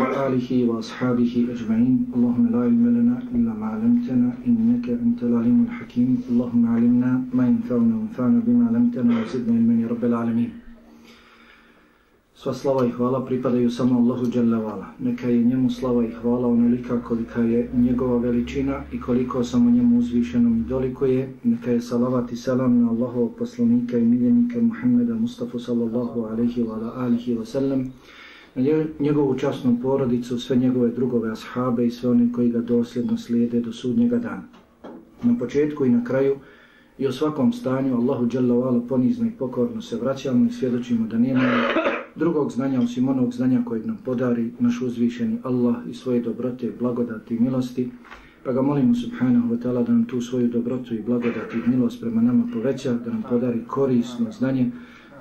وعلى آله وأصحابه أجمعين اللهم لا علم لنا إلا ما علمتنا إنك أنت العليم الحكيم اللهم علمنا ما ينفعنا وانفعنا بما علمتنا وزدنا علما يا رب العالمين Sva slava i hvala pripadaju samo Allahu Jalla Vala. Neka je njemu slava i hvala onolika kolika je njegova veličina i koliko samo njemu uzvišenom i doliko je. Neka je salavat i salam na Allahovog poslanika i miljenika Muhammeda Mustafa sallallahu alaihi wa alihi wa sallam na njegovu časnu porodicu, sve njegove drugove ashabe i sve one koji ga dosljedno slijede do sudnjega dana. Na početku i na kraju i u svakom stanju Allahu Jalla ponizno i pokorno se vraćamo i svjedočimo da nema drugog znanja osim onog znanja kojeg nam podari naš uzvišeni Allah i svoje dobrote, blagodati i milosti. Pa ga molimo subhanahu wa ta'ala da nam tu svoju dobrotu i blagodati i milost prema nama poveća, da nam podari korisno znanje,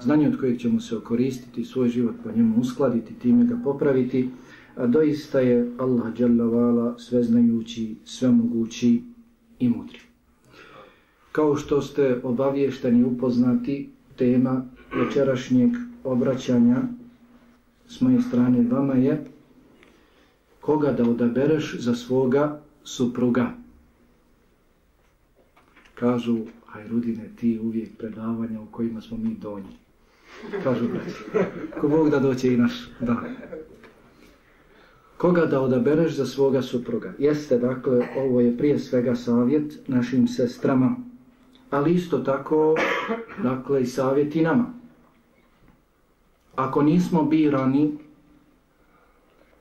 znanje od kojeg ćemo se okoristiti, svoj život po njemu uskladiti, time ga popraviti. A doista je Allah jalla sveznajući, svemogući i mudri. Kao što ste obavješteni upoznati, tema večerašnjeg obraćanja s moje strane vama je koga da odabereš za svoga supruga. Kažu, Hajrudine, ti uvijek predavanja u kojima smo mi donji. Kažu, braći. ko Bog da doće i naš dan. Koga da odabereš za svoga supruga? Jeste, dakle, ovo je prije svega savjet našim sestrama, ali isto tako, dakle, i savjet i nama ako nismo birani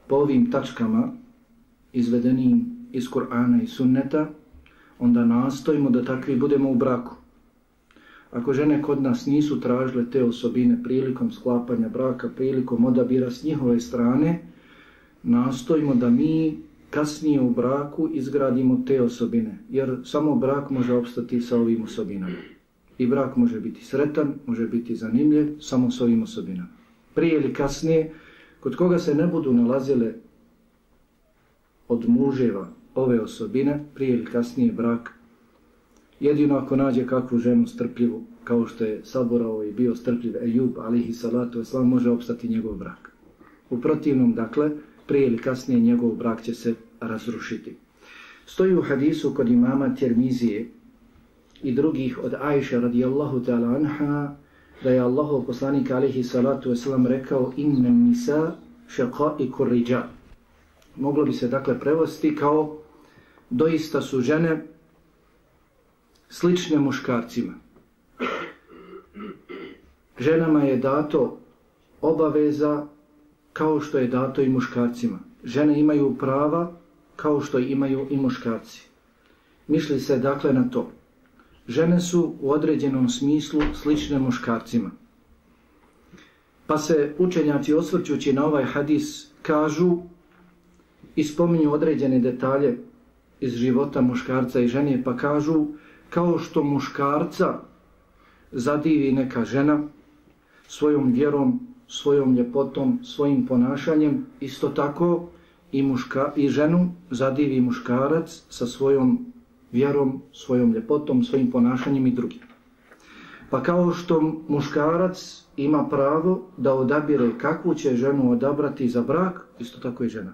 po ovim tačkama izvedenim iz Kur'ana i Sunneta, onda nastojimo da takvi budemo u braku. Ako žene kod nas nisu tražile te osobine prilikom sklapanja braka, prilikom odabira s njihove strane, nastojimo da mi kasnije u braku izgradimo te osobine, jer samo brak može obstati sa ovim osobinama. I brak može biti sretan, može biti zanimljiv samo s ovim osobinama prije ili kasnije, kod koga se ne budu nalazile od muževa ove osobine, prije ili kasnije brak, jedino ako nađe kakvu ženu strpljivu, kao što je saborao i bio strpljiv Ejub, alihi salatu islam, može opstati njegov brak. U protivnom, dakle, prije ili kasnije njegov brak će se razrušiti. Stoji u hadisu kod imama Tirmizije i drugih od Ajša radijallahu ta'ala anha, da je Allahov poslanik alihi salatu wasalam rekao inna nisa šeqa i kurriđa. Moglo bi se dakle prevosti kao doista su žene slične muškarcima. Ženama je dato obaveza kao što je dato i muškarcima. Žene imaju prava kao što imaju i muškarci. Mišli se dakle na to žene su u određenom smislu slične muškarcima. Pa se učenjaci osvrćući na ovaj hadis kažu i spominju određene detalje iz života muškarca i žene, pa kažu kao što muškarca zadivi neka žena svojom vjerom, svojom ljepotom, svojim ponašanjem, isto tako i, muška, i ženu zadivi muškarac sa svojom vjerom, svojom ljepotom, svojim ponašanjem i drugim. Pa kao što muškarac ima pravo da odabire kakvu će ženu odabrati za brak, isto tako i žena.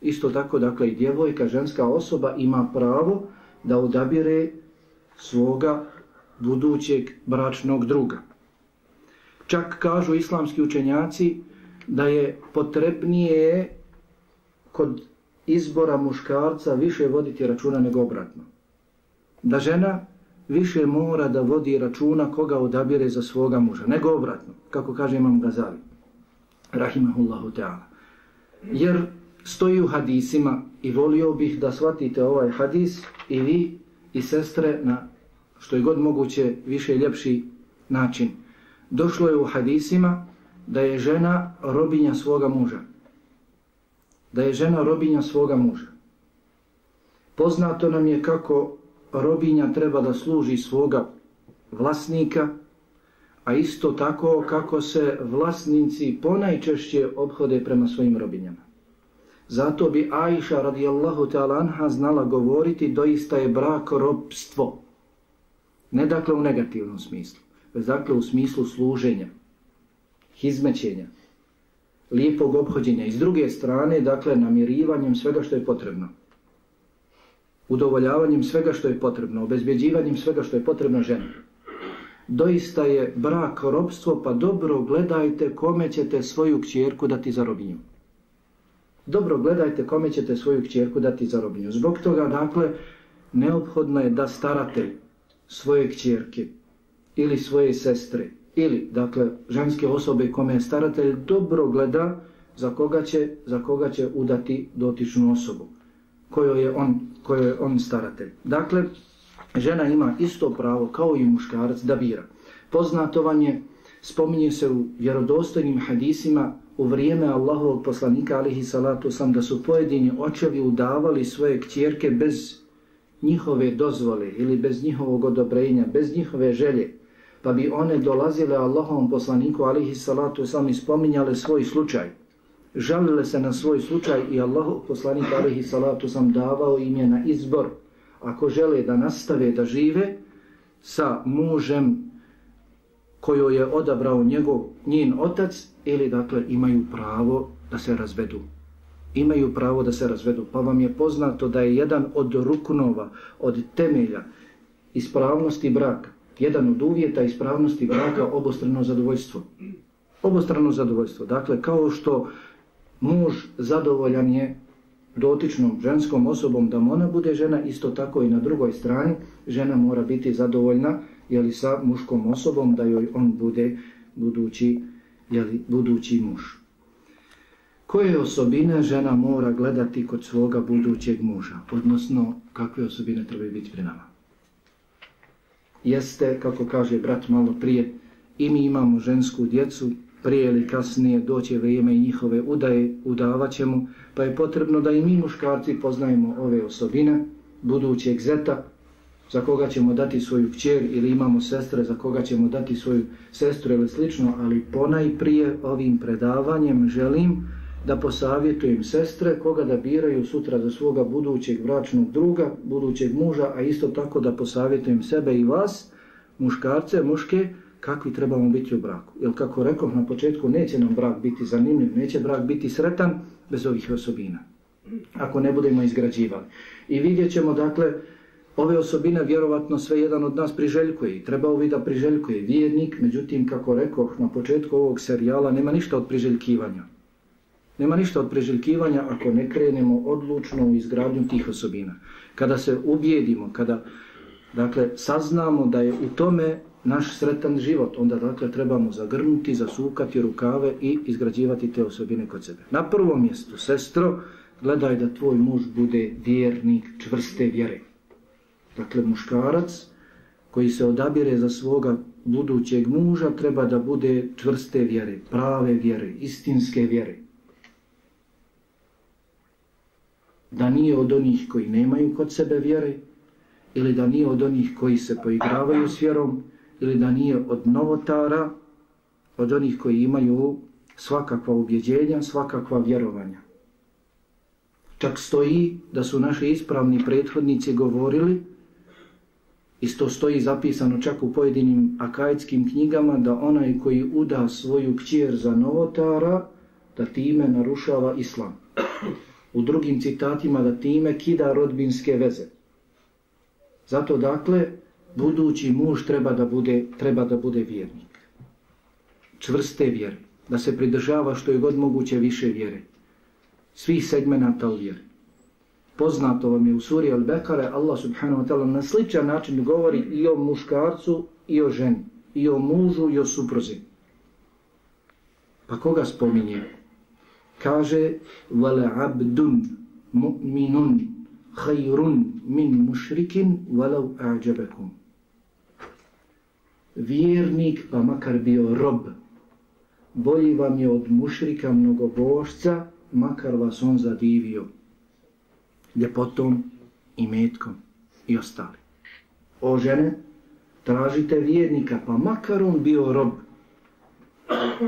Isto tako, dakle, i djevojka, ženska osoba ima pravo da odabire svoga budućeg bračnog druga. Čak kažu islamski učenjaci da je potrebnije kod izbora muškarca više voditi računa nego obratno. Da žena više mora da vodi računa koga odabire za svoga muža, nego obratno, kako kaže imam Gazali. Rahimahullahu ta'ala. Jer stoji u hadisima i volio bih da shvatite ovaj hadis i vi i sestre na što je god moguće više i ljepši način. Došlo je u hadisima da je žena robinja svoga muža da je žena robinja svoga muža. Poznato nam je kako robinja treba da služi svoga vlasnika, a isto tako kako se vlasnici ponajčešće obhode prema svojim robinjama. Zato bi Aisha radijallahu ta'ala anha znala govoriti doista je brak robstvo. Ne dakle u negativnom smislu, već dakle u smislu služenja, hizmećenja, lijepog obhođenja. I s druge strane, dakle, namirivanjem svega što je potrebno. Udovoljavanjem svega što je potrebno, obezbjeđivanjem svega što je potrebno ženi. Doista je brak robstvo, pa dobro gledajte kome ćete svoju kćerku dati za robinju. Dobro gledajte kome ćete svoju kćerku dati za robinju. Zbog toga, dakle, neophodno je da starate svoje kćerke ili svoje sestre ili, dakle, ženske osobe kome je staratelj dobro gleda za koga će, za koga će udati dotičnu osobu kojoj je on, kojoj je on staratelj. Dakle, žena ima isto pravo kao i muškarac da bira. Poznato vam je, spominje se u vjerodostojnim hadisima u vrijeme Allahovog poslanika alihi salatu sam da su pojedini očevi udavali svoje kćerke bez njihove dozvole ili bez njihovog odobrenja, bez njihove želje, pa bi one dolazile Allahovom poslaniku alihi salatu sam i spominjale svoj slučaj. Žalile se na svoj slučaj i Allahov poslanik alihi salatu sam davao im je na izbor. Ako žele da nastave da žive sa mužem koju je odabrao njegov njen otac ili dakle imaju pravo da se razvedu. Imaju pravo da se razvedu. Pa vam je poznato da je jedan od ruknova, od temelja ispravnosti braka, jedan od uvjeta ispravnosti braka obostrano zadovoljstvo. Obostrano zadovoljstvo. Dakle, kao što muž zadovoljan je dotičnom ženskom osobom da ona bude žena, isto tako i na drugoj strani žena mora biti zadovoljna jeli, sa muškom osobom da joj on bude budući, jeli, budući muž. Koje osobine žena mora gledati kod svoga budućeg muža? Odnosno, kakve osobine trebaju biti pri nama? Jeste, kako kaže brat malo prije, i mi imamo žensku djecu, prije ili kasnije doće vrijeme i njihove udaje, udavaćemo, pa je potrebno da i mi muškarci poznajemo ove osobine budućeg zeta, za koga ćemo dati svoju kćer ili imamo sestre za koga ćemo dati svoju sestru ili slično, ali ponajprije ovim predavanjem želim da posavjetujem sestre koga da biraju sutra za svoga budućeg bračnog druga, budućeg muža, a isto tako da posavjetujem sebe i vas, muškarce, muške, kakvi trebamo biti u braku. Jer kako rekao na početku, neće nam brak biti zanimljiv, neće brak biti sretan bez ovih osobina. Ako ne budemo izgrađivali. I vidjet ćemo, dakle, ove osobine vjerovatno sve jedan od nas priželjkuje i trebao bi da priželjkuje vjernik, međutim, kako rekoh na početku ovog serijala, nema ništa od priželjkivanja. Nema ništa od priželjkivanja ako ne krenemo odlučno u izgradnju tih osobina. Kada se ubijedimo, kada dakle, saznamo da je u tome naš sretan život, onda dakle trebamo zagrnuti, zasukati rukave i izgrađivati te osobine kod sebe. Na prvom mjestu, sestro, gledaj da tvoj muž bude vjernik čvrste vjere. Dakle, muškarac koji se odabire za svoga budućeg muža treba da bude čvrste vjere, prave vjere, istinske vjere. Da nije od onih koji nemaju kod sebe vjere ili da nije od onih koji se poigravaju s vjerom ili da nije od novotara, od onih koji imaju svakakva ubjeđenja, svakakva vjerovanja. Čak stoji da su naši ispravni prethodnici govorili Isto stoji zapisano čak u pojedinim akajskim knjigama da onaj koji uda svoju kćer za novotara, da time narušava islam. U drugim citatima da time kida rodbinske veze. Zato dakle, budući muž treba da bude, treba da bude vjernik. Čvrste vjere. Da se pridržava što je god moguće više vjere. Svih segmenata u vjeri poznato vam je u suri Al-Bekare, Allah subhanahu wa ta'ala na sličan način govori i o muškarcu i o ženi, i o mužu i o supruzi. Pa koga spominje? Kaže, vale abdun mu'minun hajrun min mušrikin walau a'đabekum. Vjernik, pa makar bio rob, bolji vam je od mušrika mnogobošca, makar vas on zadivio ljepotom i metkom i ostali. O žene, tražite vjernika, pa makar on bio rob,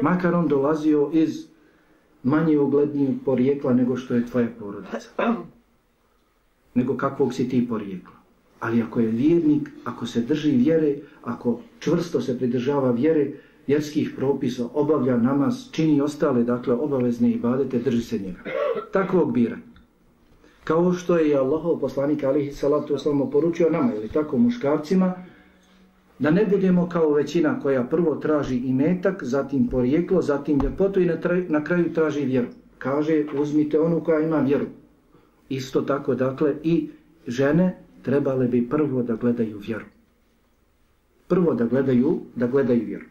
makar on dolazio iz manje uglednijeg porijekla nego što je tvoja porodica. Nego kakvog si ti porijekla. Ali ako je vjernik, ako se drži vjere, ako čvrsto se pridržava vjere, vjerskih propisa, obavlja namaz, čini ostale, dakle, obavezne i badete, drži se njega. Takvog bira. Kao što je Allahov poslanik alihi salatu wasalam poručio nama, ili tako muškarcima, da ne budemo kao većina koja prvo traži imetak, zatim porijeklo, zatim ljepotu i na, na kraju traži vjeru. Kaže, uzmite onu koja ima vjeru. Isto tako, dakle, i žene trebale bi prvo da gledaju vjeru. Prvo da gledaju, da gledaju vjeru.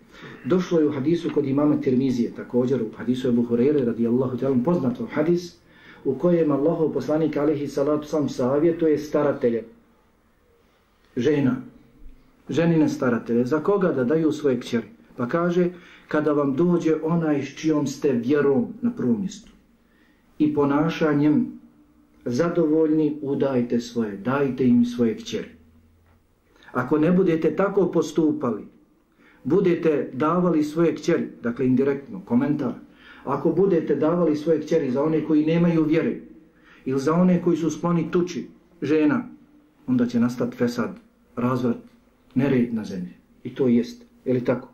Došlo je u hadisu kod imama Tirmizije, također u hadisu Ebu Hureyre, radijallahu ta'ala, poznato hadis, u kojem Allahov poslanik alihi salatu sam savjetuje staratelje, žena, ženine staratelje, za koga da daju svoje kćeri. Pa kaže, kada vam dođe onaj s čijom ste vjerom na prvom mjestu i ponašanjem zadovoljni, udajte svoje, dajte im svoje kćeri. Ako ne budete tako postupali, budete davali svoje kćeri, dakle indirektno, komentar, ako budete davali svoje kćeri za one koji nemaju vjere ili za one koji su skloni tuči žena, onda će nastati fesad, razvrat, nered na zemlji. I to jest. Je li tako?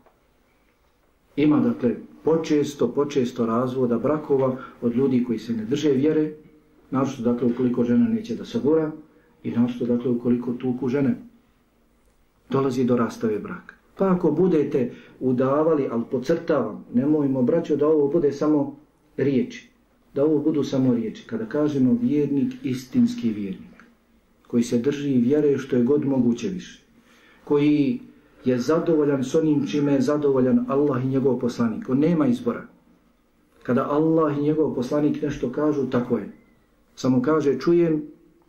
Ima, dakle, počesto, počesto razvoda brakova od ljudi koji se ne drže vjere, našto, dakle, ukoliko žena neće da sabura i našto, dakle, ukoliko tuku žene, dolazi do rastave braka. Pa ako budete udavali, ali pocrtavam, nemojmo braćo da ovo bude samo riječi. Da ovo budu samo riječi. Kada kažemo vjernik, istinski vjernik, koji se drži vjere što je god moguće više, koji je zadovoljan s onim čime je zadovoljan Allah i njegov poslanik. On nema izbora. Kada Allah i njegov poslanik nešto kažu, tako je. Samo kaže, čujem,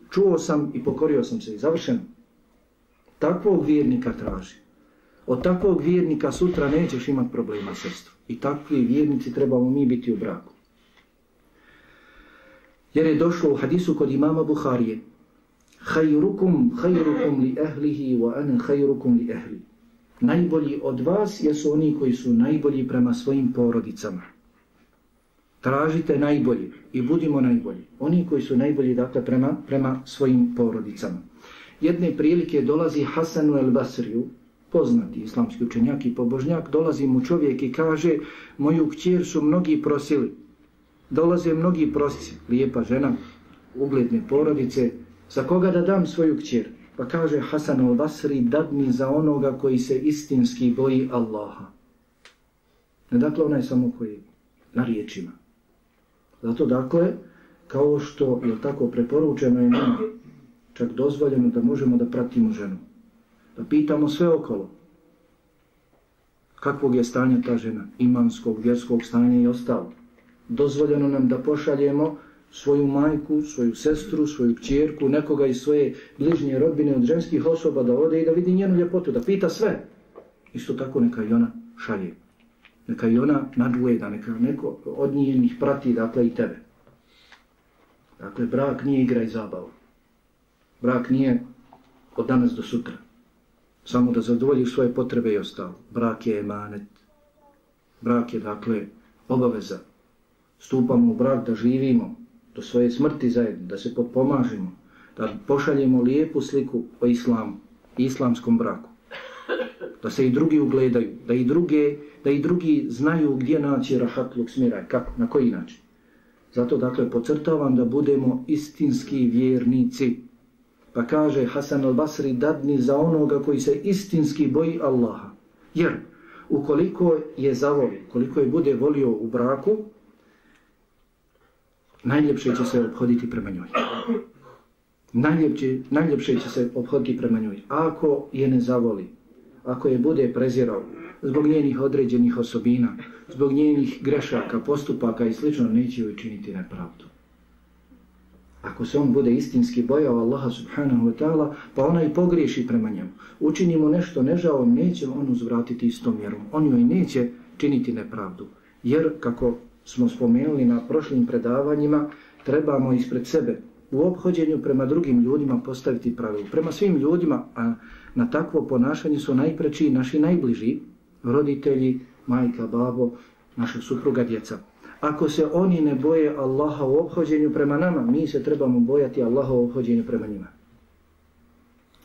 čuo sam i pokorio sam se i završeno. Takvog vjernika traži. Od takvog vjernika sutra nećeš imati problema sestru. I takvi vjernici trebamo mi biti u braku. Jer je došlo u hadisu kod imama Buharije. Hajrukum, hajrukum li ahlihi wa ana hajrukum li ahli. Najbolji od vas jesu oni koji su najbolji prema svojim porodicama. Tražite najbolji i budimo najbolji. Oni koji su najbolji dakle prema, prema svojim porodicama. Jedne prilike dolazi Hasanu el Basriju, poznati islamski učenjak i pobožnjak, dolazi mu čovjek i kaže moju kćer su mnogi prosili. Dolaze mnogi prosci, lijepa žena, ugledne porodice, za koga da dam svoju kćer? Pa kaže Hasan al-Basri, dadni za onoga koji se istinski boji Allaha. Ne dakle onaj samo koji na riječima. Zato dakle, kao što je tako preporučeno je nam, čak dozvoljeno da možemo da pratimo ženu da pitamo sve okolo kakvog je stanja ta žena, imanskog, vjerskog stanja i ostalo. Dozvoljeno nam da pošaljemo svoju majku, svoju sestru, svoju kćerku, nekoga iz svoje bližnje rodbine od ženskih osoba da ode i da vidi njenu ljepotu, da pita sve. Isto tako neka i ona šalje. Neka i ona nadgleda, da neka neko od njenih prati, dakle i tebe. Dakle, brak nije igra i zabava. Brak nije od danas do sutra samo da zadovoljiš svoje potrebe i ostalo. Brak je emanet. Brak je, dakle, obaveza. Stupamo u brak da živimo do svoje smrti zajedno, da se potpomažimo, da pošaljemo lijepu sliku o islamu, islamskom braku. Da se i drugi ugledaju, da i, druge, da i drugi znaju gdje naći rahatluk smiraj, kako, na koji način. Zato, dakle, pocrtavam da budemo istinski vjernici. Pa kaže Hasan al-Basri dadni za onoga koji se istinski boji Allaha. Jer ukoliko je zavoli, koliko je bude volio u braku, najljepše će se obhoditi prema njoj. Najljepše, najljepše će se obhoditi prema njoj. Ako je ne zavoli, ako je bude prezirao zbog njenih određenih osobina, zbog njenih grešaka, postupaka i slično, neće joj činiti nepravdu ako se on bude istinski bojao Allaha subhanahu wa ta'ala, pa ona i pogriješi prema njemu. Učini mu nešto nežao, neće on uzvratiti istom mjerom. On joj neće činiti nepravdu. Jer, kako smo spomenuli na prošlim predavanjima, trebamo ispred sebe u obhođenju prema drugim ljudima postaviti pravilu. Prema svim ljudima, a na takvo ponašanje su najpreći naši najbliži, roditelji, majka, babo, naša supruga, djeca. Ako se oni ne boje Allaha u obhođenju prema nama, mi se trebamo bojati Allaha u obhođenju prema njima.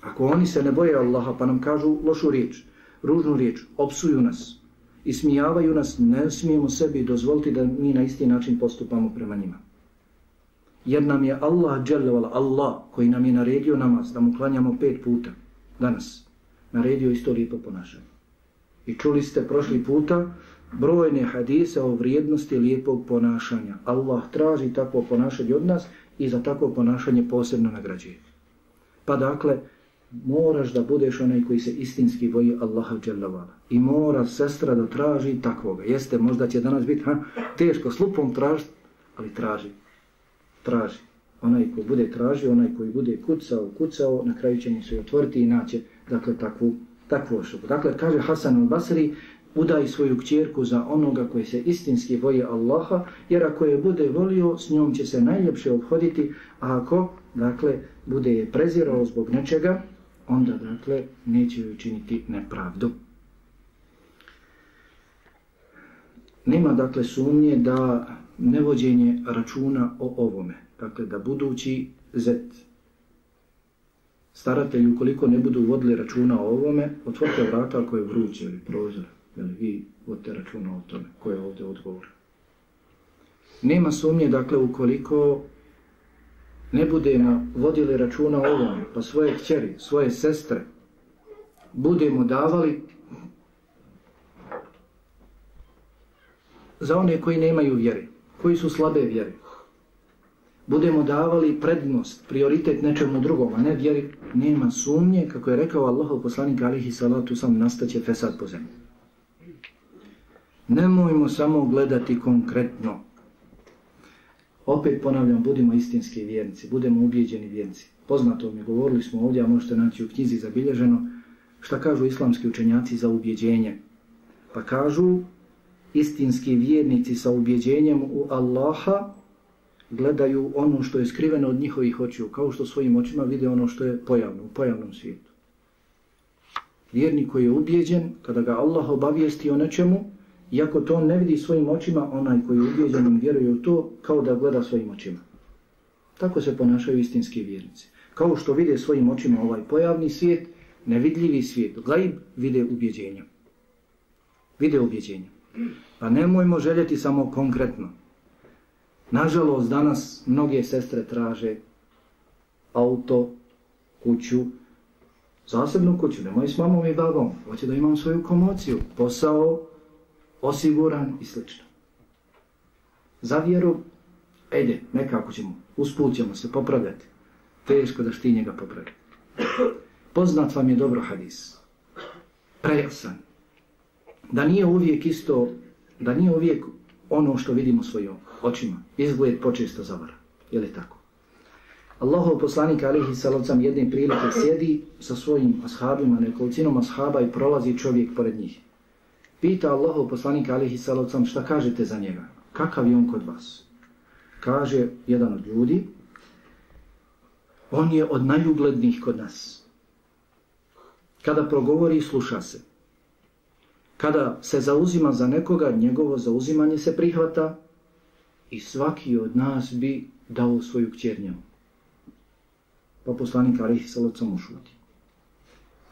Ako oni se ne boje Allaha pa nam kažu lošu riječ, ružnu riječ, opsuju nas, ismijavaju nas, ne smijemo sebi dozvoliti da mi na isti način postupamo prema njima. Jer nam je Allah, dželjavala, Allah, koji nam je naredio namaz, da mu klanjamo pet puta danas, naredio isto lijepo ponašanje. I čuli ste prošli puta brojne hadise o vrijednosti lijepog ponašanja. Allah traži takvo ponašanje od nas i za takvo ponašanje posebno nagrađuje. Pa dakle, moraš da budeš onaj koji se istinski boji Allaha dželavala. I mora sestra da traži takvoga. Jeste, možda će danas biti ha, teško slupom tražiti, ali traži. Traži. Onaj koji bude tražio, onaj koji bude kucao, kucao, na kraju će mu se otvoriti i naće dakle, takvu, takvu osobu. Dakle, kaže Hasan al-Basri, udaj svoju kćerku za onoga koji se istinski boje Allaha, jer ako je bude volio, s njom će se najljepše obhoditi, a ako, dakle, bude je prezirao zbog nečega, onda dakle neće joj činiti nepravdu. Nema dakle sumnje da nevođenje računa o ovome, dakle da budući zet staratelji ukoliko ne budu vodili računa o ovome, otvorite vrata ako je vruće ili prozor, Jel, vi vodite računa o tome, ko je ovdje odgovor. Nema sumnje, dakle, ukoliko ne budemo vodili računa o ovom, pa svoje kćeri, svoje sestre, budemo davali za one koji nemaju vjere, koji su slabe vjere. Budemo davali prednost, prioritet nečemu drugom, a ne vjeri, nema sumnje, kako je rekao Allah, poslanik alihi salatu sam, nastaće fesad po zemlji. Nemojmo samo gledati konkretno, Opet ponavljam, budimo istinski vjernici, budemo ubijeđeni vjernici. Poznato mi, govorili smo ovdje, a možete naći u knjizi zabilježeno, šta kažu islamski učenjaci za ubjeđenje. Pa kažu, istinski vjernici sa ubjeđenjem u Allaha gledaju ono što je skriveno od njihovih očiju, kao što svojim očima vide ono što je pojavno, u pojavnom svijetu. Vjernik koji je ubjeđen, kada ga Allah obavijesti o nečemu, Iako to on ne vidi svojim očima, onaj koji je ubijeđenim vjeruje u to, kao da gleda svojim očima. Tako se ponašaju istinski vjernici. Kao što vide svojim očima ovaj pojavni svijet, nevidljivi svijet, glajb, vide ubjeđenja. Vide ubjeđenja. Pa nemojmo željeti samo konkretno. Nažalost, danas mnoge sestre traže auto, kuću, zasebnu kuću, nemoj s mamom i babom, hoće da imam svoju komociju, posao, osiguran i slično. Za vjeru, ejde, nekako ćemo, usput ćemo se popravljati. Teško da šti njega popravi. Poznat vam je dobro hadis. Prejasan. Da nije uvijek isto, da nije uvijek ono što vidimo svojim očima. Izgled počesto zavara. Je li tako? Allahov poslanik alihi salavcam jedne prilike sjedi sa svojim ashabima, nekolicinom ashaba i prolazi čovjek pored njih. Pita Allahov poslanika alihi salavcam šta kažete za njega? Kakav je on kod vas? Kaže jedan od ljudi, on je od najuglednijih kod nas. Kada progovori, sluša se. Kada se zauzima za nekoga, njegovo zauzimanje se prihvata i svaki od nas bi dao svoju kćernju. Pa poslanik alihi salavcam ušuti.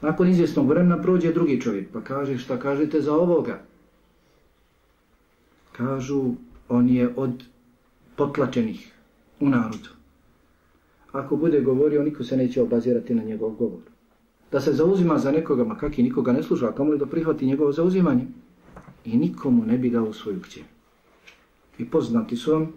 Nakon izvjesnog vremena prođe drugi čovjek, pa kaže šta kažete za ovoga? Kažu, on je od potlačenih u narodu. Ako bude govorio, niko se neće obazirati na njegov govor. Da se zauzima za nekoga, ma kak i nikoga ne služa, kamo li da prihvati njegovo zauzimanje? I nikomu ne bi dao svoju kće. I poznati su vam,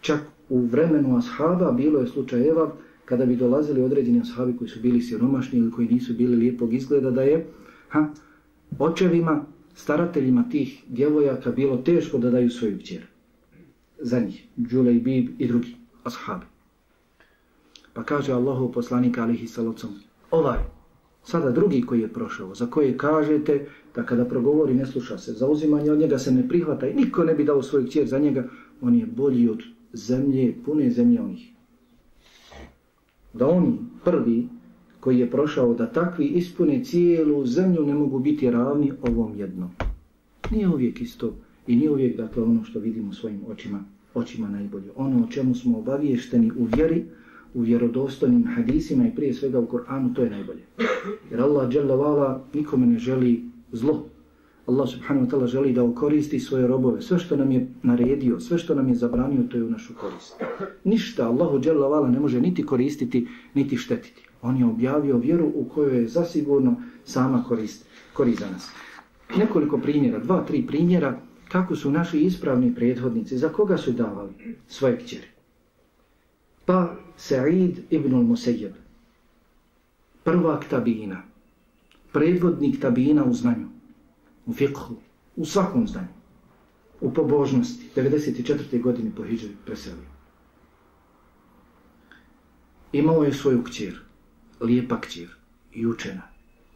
čak u vremenu ashaba bilo je slučajeva, kada bi dolazili određeni ashabi koji su bili siromašni ili koji nisu bili lijepog izgleda, da je ha, očevima, starateljima tih djevojaka bilo teško da daju svoju kćer. Za njih, Džule i Bib i drugi ashabi. Pa kaže Allahu poslanik alihi salocom, ovaj, sada drugi koji je prošao, za koje kažete da kada progovori ne sluša se, zauzimanje od njega se ne prihvata i niko ne bi dao svoju kćer za njega, on je bolji od zemlje, pune zemlje onih da oni prvi koji je prošao da takvi ispune cijelu zemlju ne mogu biti ravni ovom jednom. Nije uvijek isto i nije uvijek dakle ono što vidimo svojim očima, očima najbolje. Ono o čemu smo obaviješteni u vjeri, u vjerodostojnim hadisima i prije svega u Koranu, to je najbolje. Jer Allah dželle vala nikome ne želi zlo. Allah subhanahu wa ta'ala želi da okoristi svoje robove. Sve što nam je naredio, sve što nam je zabranio, to je u našu korist. Ništa Allahu dželle vala ne može niti koristiti, niti štetiti. On je objavio vjeru u kojoj je zasigurno sama korist, korist za nas. Nekoliko primjera, dva, tri primjera, kako su naši ispravni prethodnici, za koga su davali svoje kćeri. Pa Sa'id ibn al-Musayyib, prvak tabina, predvodnik tabina u znanju, u fiqhu, u svakom znanju, u pobožnosti, 94. godine po Hidžri preselio. Imao je svoju kćer, lijepa kćer i učena,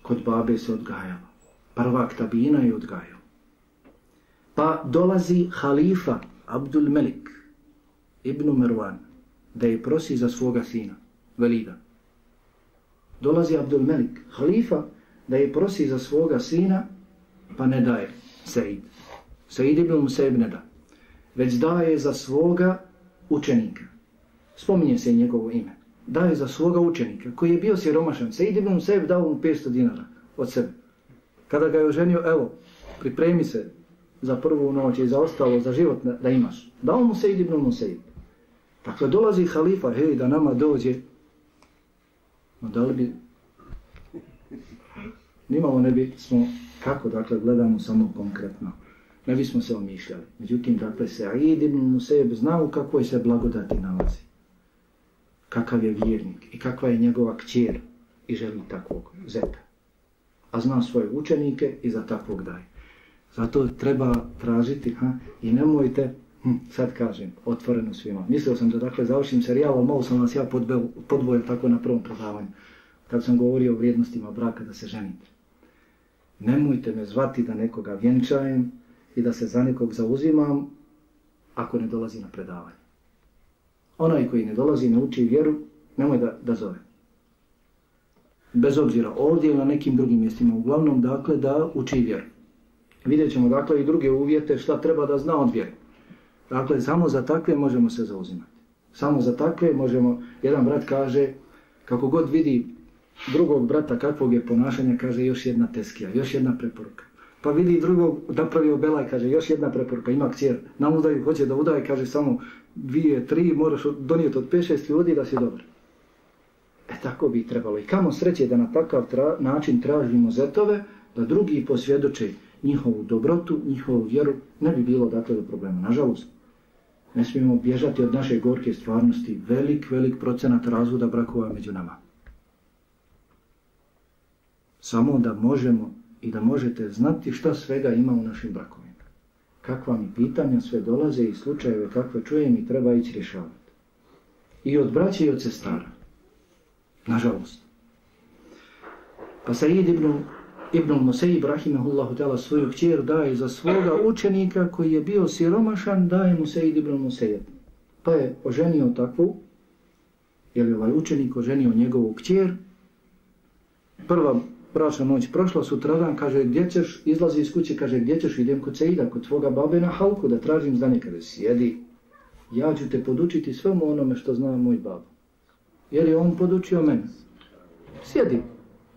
kod babe se odgajala, prvak tabina je odgajao. Pa dolazi halifa Abdul Melik ibn Merwan, da je prosi za svoga sina, Velida. Dolazi Abdul Melik, halifa, da je prosi za svoga sina, pa ne daje Said. Said ibn Musaib ne da. Već daje za svoga učenika. Spominje se njegovo ime. Daje za svoga učenika, koji je bio siromašan. Said ibn Musaib dao mu 500 dinara od sebe. Kada ga je oženio, evo, pripremi se za prvu noć i za ostalo, za život da imaš. Dao mu Said ibn Musaib. Dakle, dolazi halifa, hej, da nama dođe, no da li bi, nimalo ne bi smo, kako, dakle, gledamo samo konkretno, ne bismo se omišljali. Međutim, dakle, Sa'id ibn Museb zna u kakvoj se blagodati nalazi. Kakav je vjernik i kakva je njegova kćer i želi takvog zeta. A zna svoje učenike i za takvog daje. Zato treba tražiti ha, i nemojte Hm, sad kažem, otvoreno svima. Mislio sam da dakle završim serijal, ali malo sam vas ja podbojio tako na prvom predavanju. Kad sam govorio o vrijednostima braka da se ženite. Nemojte me zvati da nekoga vjenčajem i da se za nekog zauzimam ako ne dolazi na predavanje. Onaj koji ne dolazi, ne uči vjeru, nemoj da, da zove. Bez obzira, ovdje ili na nekim drugim mjestima, uglavnom, dakle, da uči vjeru. Vidjet ćemo, dakle, i druge uvjete šta treba da zna od vjeru. Dakle, samo za takve možemo se zauzimati. Samo za takve možemo, jedan brat kaže, kako god vidi drugog brata kakvog je ponašanja, kaže još jedna teskija, još jedna preporuka. Pa vidi drugog napravi obelaj, kaže još jedna preporuka, ima kćer, na udaju, hoće da udaje, kaže samo dvije, tri, moraš donijeti od 5-6 ljudi da si dobar. E tako bi trebalo. I kamo sreće da na takav tra način tražimo zetove, da drugi posvjedoče njihovu dobrotu, njihovu vjeru, ne bi bilo dakle do problema. Nažalost, ne smijemo bježati od naše gorke stvarnosti. Velik, velik procenat razvoda brakova među nama. Samo da možemo i da možete znati šta svega ima u našim brakovima. Kakva mi pitanja sve dolaze i slučajeve kakve čujem i treba ići rješavati. I od braća i od sestara. Nažalost. Pa Said ibn Ibn Musaib rahimahullahu ta'ala svoju kćer daje za svoga učenika koji je bio siromašan, daje mu Said ibn Musaib. Pa je oženio takvu, jer je ovaj učenik oženio njegovu kćer. Prva bračna noć prošla, sutradan kaže gdje ćeš, izlazi iz kuće, kaže gdje ćeš, idem kod Saida, kod tvoga babe na halku da tražim za kaže, Sjedi, ja ću te podučiti svemu onome što zna moj babo. Jer je on podučio mene. Sjedi,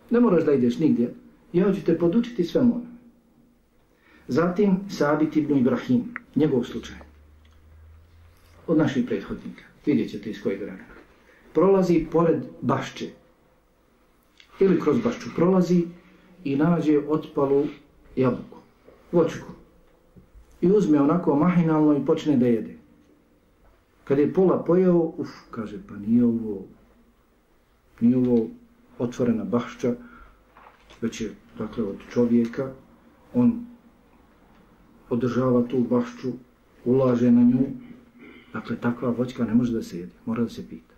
ne moraš da ideš nigdje ja ću te podučiti svemu onome. Zatim Sabit ibn Ibrahim, njegov slučaj. Od naših prethodnika. Vidjet ćete iz kojeg vremena. Prolazi pored bašče. Ili kroz bašću prolazi i nađe otpalu jabuku. Vočku. I uzme onako mahinalno i počne da jede. Kad je pola pojeo, uf, kaže, pa nije ovo, nije ovo otvorena bašća, već je dakle od čovjeka, on održava tu bašću, ulaže na nju, dakle takva voćka ne može da se jede, mora da se pita.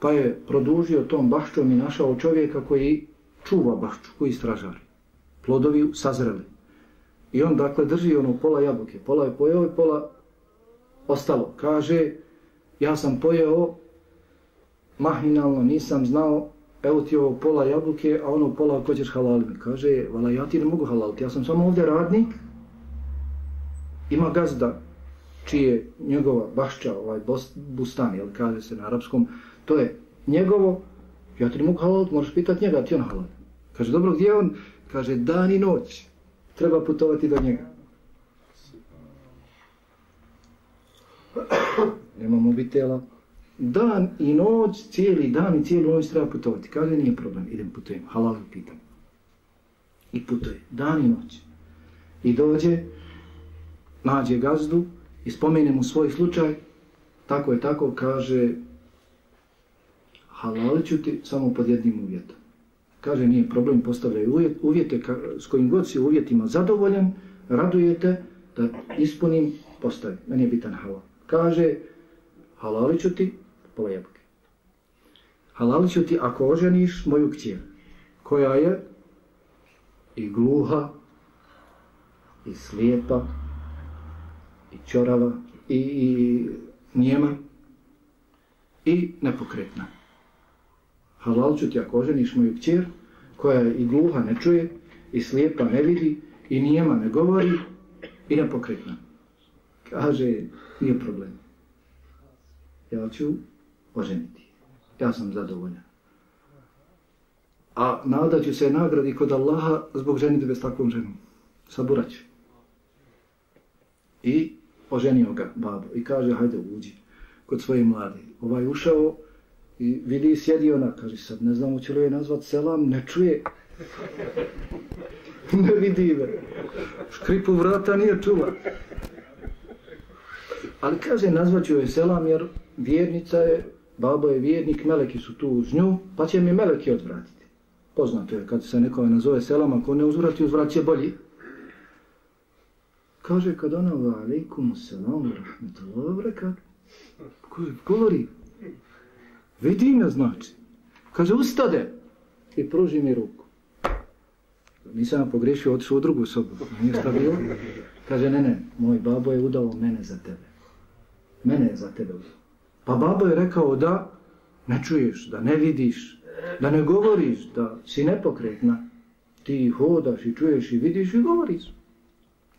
Pa je produžio tom bašćom i našao čovjeka koji čuva bašću, koji stražari. Plodovi sazreli. I on dakle drži ono pola jabuke, pola je pojeo i pola ostalo. Kaže, ja sam pojeo mahinalno, nisam znao, evo ti ovo pola jabuke, a ono pola ako ćeš halaliti. Kaže, vala ja ti ne mogu halaliti, ja sam samo ovdje radnik, ima gazda, čije njegova bašća, ovaj bustan, jel kaže se na arapskom, to je njegovo, ja ti ne mogu halaliti, možeš pitati njega, ti on halal. Kaže, dobro, gdje on? Kaže, dan i noć, treba putovati do njega. Nema mobitela, dan i noć, cijeli dan i cijelu noć treba putovati. Kaže, nije problem, idem putujem, halal pitam. I putuje, dan i noć. I dođe, nađe gazdu i spomene mu svoj slučaj, tako je tako, kaže, halalit ću ti samo pod jednim uvjetom. Kaže, nije problem, postavljaju uvjet, uvjete ka, s kojim god si uvjetima zadovoljan, radujete da ispunim, postavi. Meni je bitan halal. Kaže, halalit ću ti pola jabuke. Halalit ću ti ako oženiš moju kćer, koja je i gluha, i slijepa, i čorava, i, i njema, i nepokretna. Halal ću ti ako oženiš moju kćer, koja je i gluha, ne čuje, i slijepa, ne vidi, i nijema ne govori, i nepokretna. Kaže, nije problem. Ja ću oženiti. Ja sam zadovoljan. A nada ću se nagradi kod Allaha zbog ženitve s takvom ženom. Saburać. I oženio ga babo i kaže hajde uđi kod svoje mlade. Ovaj ušao i vidi sjedi ona, kaže sad ne znam hoće li je nazvat selam, ne čuje. ne vidi me. Škripu vrata nije čula. Ali kaže nazvat ću je selam jer vjernica je baba je vjernik, meleki su tu uz nju, pa će mi meleki odvratiti. Poznato je, kad se nekome nazove selam, ako ne uzvrati, uzvrat će bolji. Kaže, kad ona va alaikum selam, rahmetullah, vrekat, govori, vidi me znači. Kaže, ustade i pruži mi ruku. Nisam pogrešio, otišao u drugu sobu, nije šta bilo. Kaže, ne, ne, moj babo je udao mene za tebe. Mene je za tebe udao. Pa babo je rekao da ne čuješ, da ne vidiš, da ne govoriš, da si nepokretna. Ti hodaš i čuješ i vidiš i govoriš.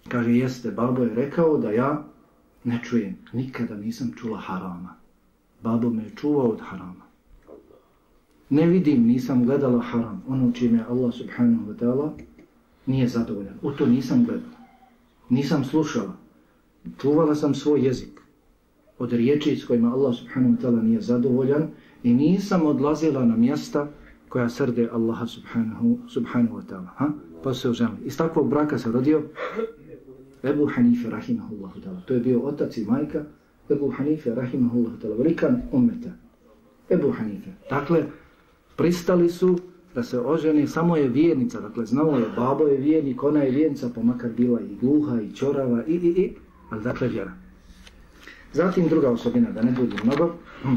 Kaže, jeste, babo je rekao da ja ne čujem. Nikada nisam čula harama. Babo me čuvao od harama. Ne vidim, nisam gledala haram. Ono čime Allah subhanahu wa ta'ala nije zadovoljan. U to nisam gledala. Nisam slušala. Čuvala sam svoj jezik od riječi s kojima Allah subhanahu wa ta'ala nije zadovoljan i nisam odlazila na mjesta koja srde Allaha subhanahu, subhanahu wa ta'ala. Ha? Pa se oženili. Iz takvog braka se rodio Ebu Hanife rahimahullahu ta'ala. To je bio otac i majka Ebu Hanife rahimahullah. Velikan umeta. Ebu Hanife. Dakle, pristali su da se oženi, samo je vjernica, dakle, znao je, babo je vjernik, ona je vjernica, pa makar bila i gluha, i čorava, i, i, i, ali dakle, vjera. Zatim druga osobina, da ne budu mnogo, hm,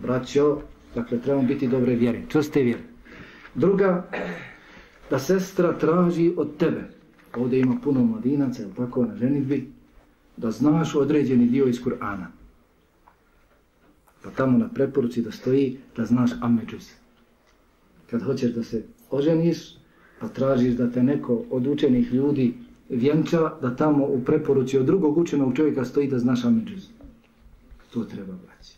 braćo, dakle, trebamo biti dobre vjere, čvrste vjere. Druga, da sestra traži od tebe, ovdje ima puno mladinaca, ili tako, na ženitbi, da znaš određeni dio iz Kur'ana. Pa tamo na preporuci da stoji da znaš Ameđus. Kad hoćeš da se oženiš, pa tražiš da te neko od učenih ljudi vjenča, da tamo u preporuci od drugog učenog čovjeka stoji da znaš Ameđus. To treba braći.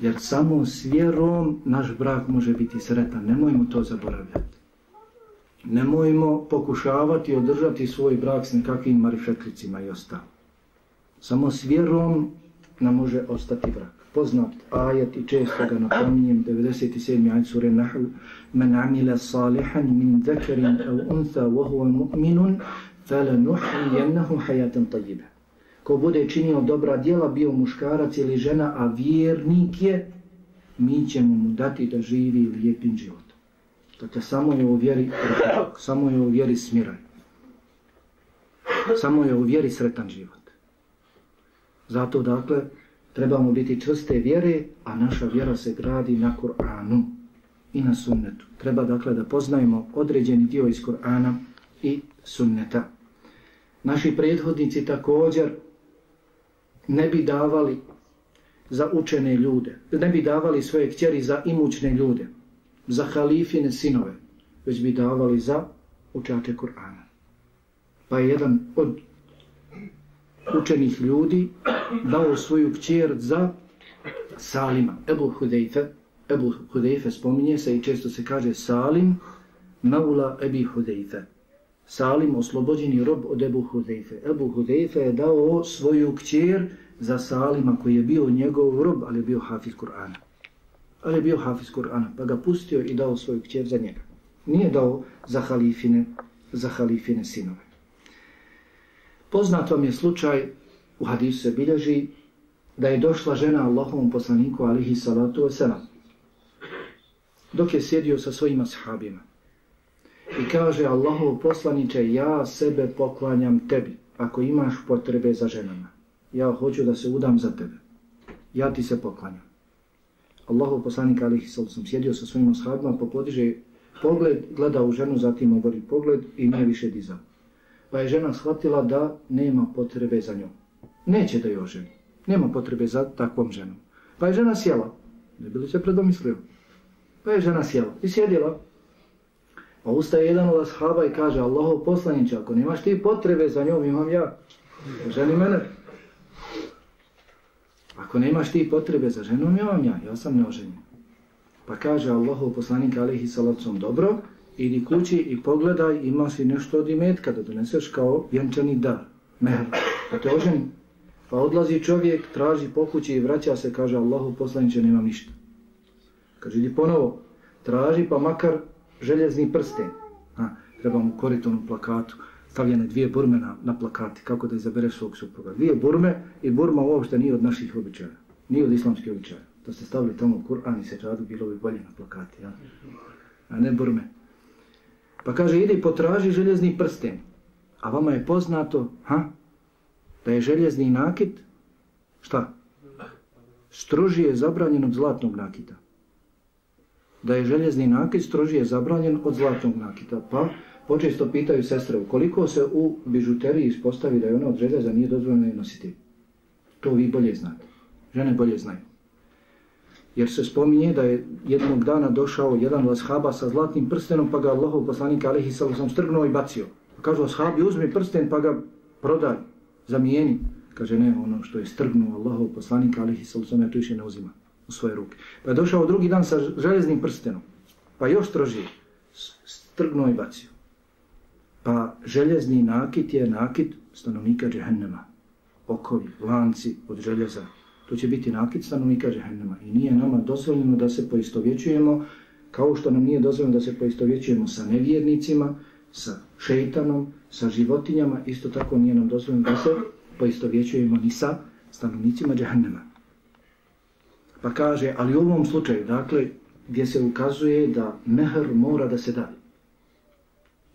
Jer samo s vjerom naš brak može biti sretan. Nemojmo to zaboravljati. Nemojmo pokušavati održati svoj brak s nekakvim marifetlicima i ostalo. Samo s vjerom nam može ostati brak. Poznat ajet i često ga napominjem, 97. ajet sure Nahl, Men amila salihan min zekerin au untha wa huwa mu'minun, fele nuhri jennahu hayatan tajiba ko bude činio dobra djela, bio muškarac ili žena, a vjernik je, mi ćemo mu dati da živi lijepim životom. Dakle, samo je u vjeri, samo je u vjeri smiran. Samo je u vjeri sretan život. Zato, dakle, trebamo biti čvrste vjere, a naša vjera se gradi na Kur'anu i na sunnetu. Treba, dakle, da poznajemo određeni dio iz Kur'ana i sunneta. Naši prethodnici također ne bi davali za učene ljude, ne bi davali svoje kćeri za imućne ljude, za halifine sinove, već bi davali za učače Kur'ana. Pa je jedan od učenih ljudi dao svoju kćer za Salima, Ebu Hudejfe. Ebu Hudejfe spominje se i često se kaže Salim, Maula Ebi Hudejfe. Salim, oslobođeni rob od Ebu Hudejfe. Ebu Hudejfe je dao svoju kćer za Salima koji je bio njegov rob, ali je bio hafiz Kur'ana. Ali je bio hafiz Kur'ana, pa ga pustio i dao svoju kćer za njega. Nije dao za halifine, za halifine sinove. Poznat vam je slučaj, u hadisu se bilježi, da je došla žena Allahovom poslaniku alihi salatu wasalam, dok je sjedio sa svojima sahabima. I kaže Allahov poslaniče, ja sebe poklanjam tebi, ako imaš potrebe za ženama. Ja hoću da se udam za tebe. Ja ti se poklanjam. Allahov poslanik alihi sallam sjedio sa svojim ashabima, popodiže pogled, gleda u ženu, zatim obori pogled i nije više dizao pa je žena shvatila da nema potrebe za njom. Neće da joj oženi. Nema potrebe za takvom ženom. Pa je žena sjela. Ne bili se predomislio? Pa je žena sjela i sjedila. A ustaje jedan od ashaba i kaže Allaho poslaniće, ako nemaš ti potrebe za njom, imam ja. Ženi mene. Ako nemaš ti potrebe za ženom, imam ja. Ja sam neoženjen. Pa kaže Allahov poslanik alihi salacom dobro, idi kući i pogledaj, ima si nešto od imetka da doneseš kao vjenčani dar, mehr, da te oženi. Pa odlazi čovjek, traži po kući i vraća se, kaže Allahov poslaniče, nema ništa. Kaže, idi ponovo, traži pa makar željezni prsten. Ha, treba mu koritonu plakatu, stavljene dvije burme na, na plakati, kako da izabereš svog supruga. Dvije burme i burma uopšte nije od naših običaja, nije od islamskih običaja. Da ste stavili tamo Kur'an i se čadu, bilo bi bolje na plakati, ja? a ne burme. Pa kaže, idi potraži željezni prsten. A vama je poznato, ha? Da je željezni nakit, šta? Strožije zabranjen od zlatnog nakita. Da je željezni nakit strožije zabranjen od zlatnog nakita. Pa počesto pitaju sestre, koliko se u bižuteriji ispostavi da je ona od željeza nije dozvoljena nositi. To vi bolje znate. Žene bolje znaju jer se spominje da je jednog dana došao jedan lashaba sa zlatnim prstenom, pa ga Allahov poslanik alihi sallam strgnuo i bacio. Pa kažu ashabi, uzmi prsten pa ga prodaj, zamijeni. Kaže, ne, ono što je strgnuo Allahov poslanik alihi sallam, ja to više ne uzima u svoje ruke. Pa je došao drugi dan sa železnim prstenom, pa još strožije, strgnuo i bacio. Pa željezni nakit je nakit stanovnika džehennema. Okovi, lanci od željeza, To će biti nakit stanovnika džehennema. I nije nama dozvoljeno da se poistovjećujemo, kao što nam nije dozvoljeno da se poistovjećujemo sa nevjernicima, sa šeitanom, sa životinjama, isto tako nije nam dozvoljeno da se poistovjećujemo ni sa stanovnicima džehennema. Pa kaže, ali u ovom slučaju, dakle, gdje se ukazuje da mehr mora da se da.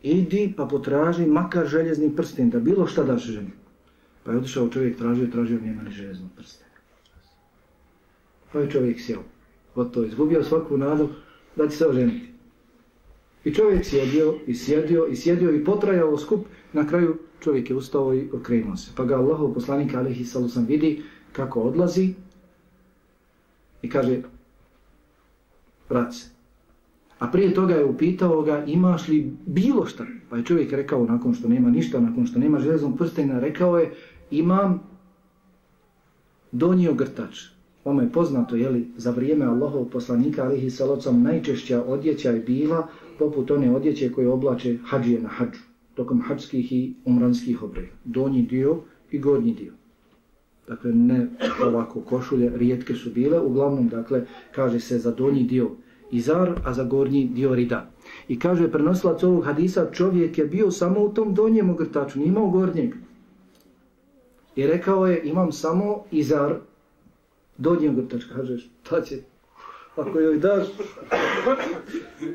Idi pa potraži makar željezni prsten, da bilo šta daš ženi. Pa je otišao čovjek, tražio, tražio, nema ni željezni prsten. Pa je čovjek sjel. Gotovo, izgubio svaku nadu da će se oženiti. I čovjek sjedio i sjedio i sjedio i potrajao skup. Na kraju čovjek je ustao i okrenuo se. Pa ga Allahov poslanik alihi sam vidi kako odlazi i kaže vrat se. A prije toga je upitao ga imaš li bilo šta. Pa je čovjek rekao nakon što nema ništa, nakon što nema železnog prstena, rekao je imam donji ogrtač. Vama je poznato, jeli, za vrijeme Allahov poslanika, alihi salocom, najčešća odjeća je bila poput one odjeće koje oblače hađije na hađu, tokom hađskih i umranskih obreja. Donji dio i gornji dio. Dakle, ne ovako košulje, rijetke su bile. Uglavnom, dakle, kaže se za donji dio izar, a za gornji dio rida. I kaže, prenosilac ovog hadisa, čovjek je bio samo u tom donjem ogrtaču, nije imao gornjeg. I rekao je, imam samo izar, donji ogrtač, Kaže, ta će, ako joj daš,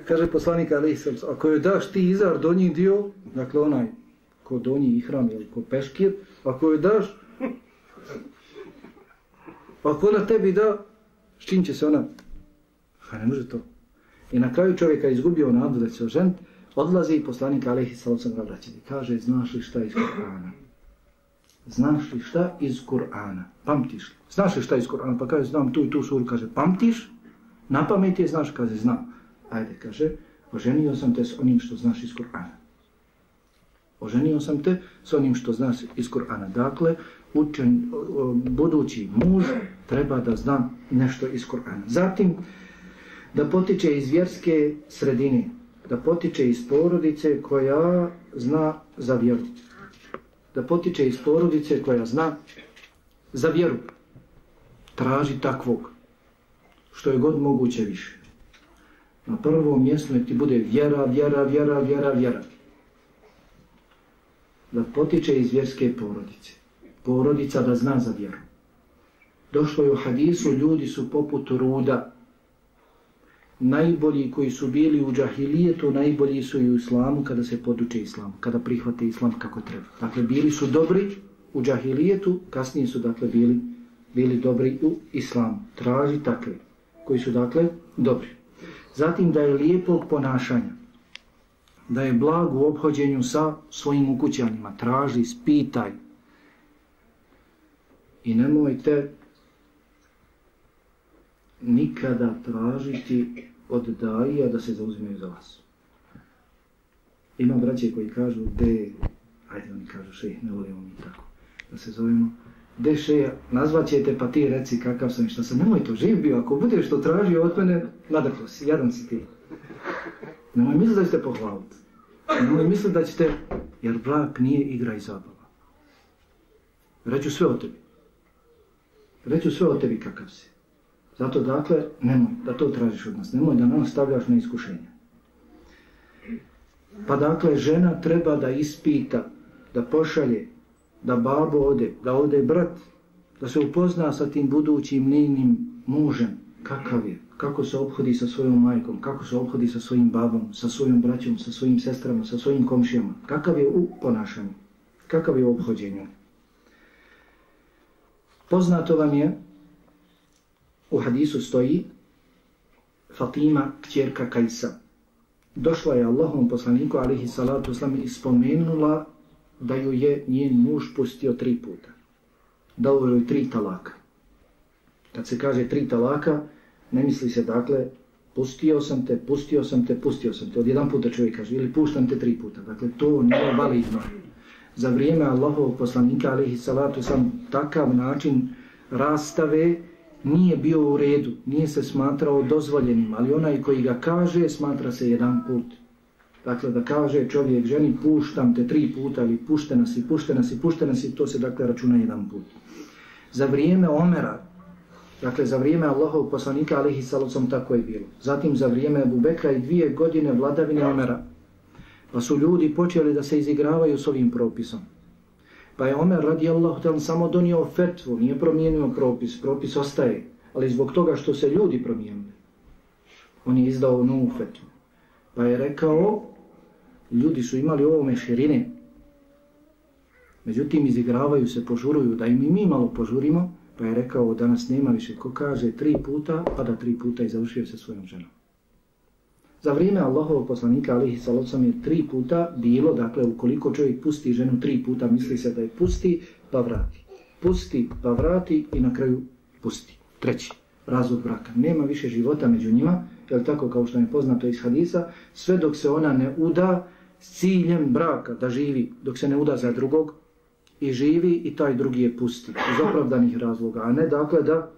kaže poslanik Ali sam, ako joj daš ti izar donji dio, dakle onaj, ko donji ihram ili ko peškir, ako joj daš, ako ona tebi da, s čim će se ona, pa ne može to. I na kraju čovjeka izgubio nadu da će žen, odlazi i poslanik Alehi Salosam ga vraćati. kaže, znaš li šta iz Kur'ana? znaš li šta iz Kur'ana? Pamtiš li? Znaš li šta iz Kur'ana? Pa kaže, znam tu i tu suru, kaže, pamtiš? Na pamet je, znaš, kaže, znam. Ajde, kaže, oženio sam te s onim što znaš iz Kur'ana. Oženio sam te s onim što znaš iz Kur'ana. Dakle, učen, budući muž treba da zna nešto iz Kur'ana. Zatim, da potiče iz vjerske sredine, da potiče iz porodice koja zna za vjeru. Da potiče iz porodice koja zna za vjeru. Traži takvog, što je god moguće više. Na prvom mjestu nek ti bude vjera, vjera, vjera, vjera, vjera. Da potiče iz vjerske porodice. Porodica da zna za vjeru. Došlo je u hadisu, ljudi su poput ruda, najbolji koji su bili u džahilijetu, najbolji su i u islamu kada se poduče islam, kada prihvate islam kako treba. Dakle, bili su dobri u džahilijetu, kasnije su dakle bili, bili dobri u islamu. Traži takve koji su dakle dobri. Zatim da je lijepog ponašanja, da je blag u obhođenju sa svojim ukućanima, traži, spitaj. I nemojte nikada tražiti od daija da se zauzimaju za vas. Ima braće koji kažu, de, ajde oni kažu še, ne volimo mi tako, da se zovemo, de še, nazvat ćete pa ti reci kakav sam i šta sam, nemoj to, živ bio, ako budeš to tražio od mene, nadrko si, jadan si ti. Nemoj misliti da ćete pohvaliti. Nemoj misliti da ćete, jer brak nije igra i zabava. Reću sve o tebi. Reću sve o tebi kakav si. Zato dakle, nemoj da to tražiš od nas, nemoj da nas stavljaš na iskušenje. Pa dakle, žena treba da ispita, da pošalje, da babo ode, da ode brat, da se upozna sa tim budućim njenim mužem, kakav je, kako se obhodi sa svojom majkom, kako se obhodi sa svojim babom, sa svojom braćom, sa svojim sestrama, sa svojim komšijama, kakav je u ponašanju, kakav je u obhođenju. Poznato vam je U hadisu stoji Fatima, kćerka Kajsa. Došla je Allahom poslaniku, alihi salatu islam, i spomenula da ju je njen muž pustio tri puta. Dao joj tri talaka. Kad se kaže tri talaka, ne misli se dakle, pustio sam te, pustio sam te, pustio sam te. Od jedan puta čovjek kaže, ili puštam te tri puta. Dakle, to nije validno. Za vrijeme Allahovog poslanika, alihi salatu sam takav način rastave, nije bio u redu, nije se smatrao dozvoljenim, ali onaj koji ga kaže, smatra se jedan put. Dakle, da kaže čovjek ženi, puštam te tri puta, ali puštena si, puštena si, puštena si, to se dakle računa jedan put. Za vrijeme Omera, dakle za vrijeme Allahov poslanika, alihi salocom, tako je bilo. Zatim za vrijeme Ebu Bekra i dvije godine vladavine Omera, pa su ljudi počeli da se izigravaju s ovim propisom. Pa je Omer radijallahu ta'ala samo donio fetvu, nije promijenio propis, propis ostaje, ali zbog toga što se ljudi promijenili. On je izdao novu fetvu. Pa je rekao, ljudi su imali ovome širine, međutim izigravaju se, požuruju, da im i mi malo požurimo, pa je rekao, danas nema više, ko kaže tri puta, pa da tri puta i završio se svojom ženom. Za vrijeme Allahovog poslanika alihi salocom je tri puta bilo, dakle, ukoliko čovjek pusti ženu tri puta, misli se da je pusti, pa vrati. Pusti, pa vrati i na kraju pusti. Treći, razvod braka. Nema više života među njima, jel tako kao što je poznato iz hadisa, sve dok se ona ne uda s ciljem braka da živi, dok se ne uda za drugog i živi i taj drugi je pusti iz opravdanih razloga, a ne dakle da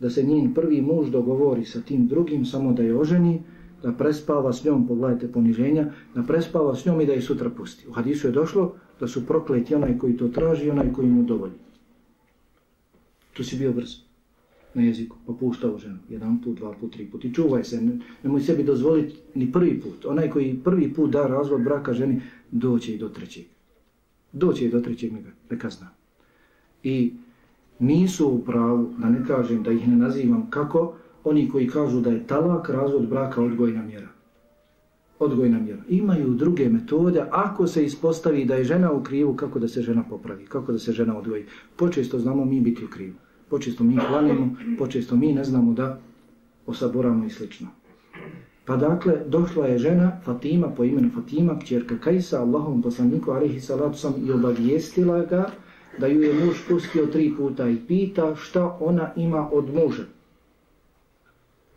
da se njen prvi muž dogovori sa tim drugim samo da je oženi, da prespava s njom, pogledajte poniženja, da prespava s njom i da je sutra pusti. U hadisu je došlo da su prokleti onaj koji to traži i onaj koji mu dovolji. Tu si bio brz na jeziku, pa puštao ženu, jedan put, dva put, tri put i čuvaj se, ne, nemoj sebi dozvoliti ni prvi put. Onaj koji prvi put da razvod braka ženi, doće i do trećeg. Doće i do trećeg, neka zna. I nisu u pravu, da ne kažem, da ih ne nazivam kako, oni koji kažu da je talak razvod braka odgojna mjera. Odgojna mjera. Imaju druge metode ako se ispostavi da je žena u krivu, kako da se žena popravi, kako da se žena odgoji. Počesto znamo mi biti u krivu. Počesto mi hvalimo, počesto mi ne znamo da osaboramo i slično. Pa dakle, došla je žena Fatima po imenu Fatima, kćerka Kajsa, Allahom poslaniku, alihi salatu sam, i obavijestila ga da ju je muž pustio tri puta i pita šta ona ima od muža.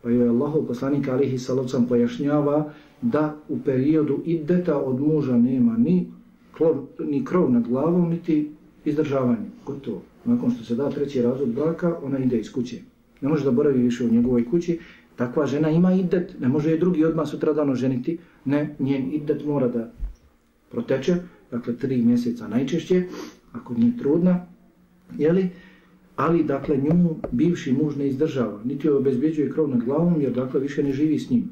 Pa joj Allahov poslanik alihi salavcam pojašnjava da u periodu ideta od muža nema ni, klor, ni krov nad glavom, niti izdržavanje. Gotovo. Nakon što se da treći razvod braka, ona ide iz kuće. Ne može da boravi više u njegovoj kući. Takva žena ima idet, ne može je drugi odmah sutradano ženiti. Ne, njen idet mora da proteče, dakle tri mjeseca najčešće, ako nije trudna, jeli? Ali dakle nju bivši muž ne izdržava, niti joj obezbjeđuje krov nad glavom, jer dakle više ne živi s njim.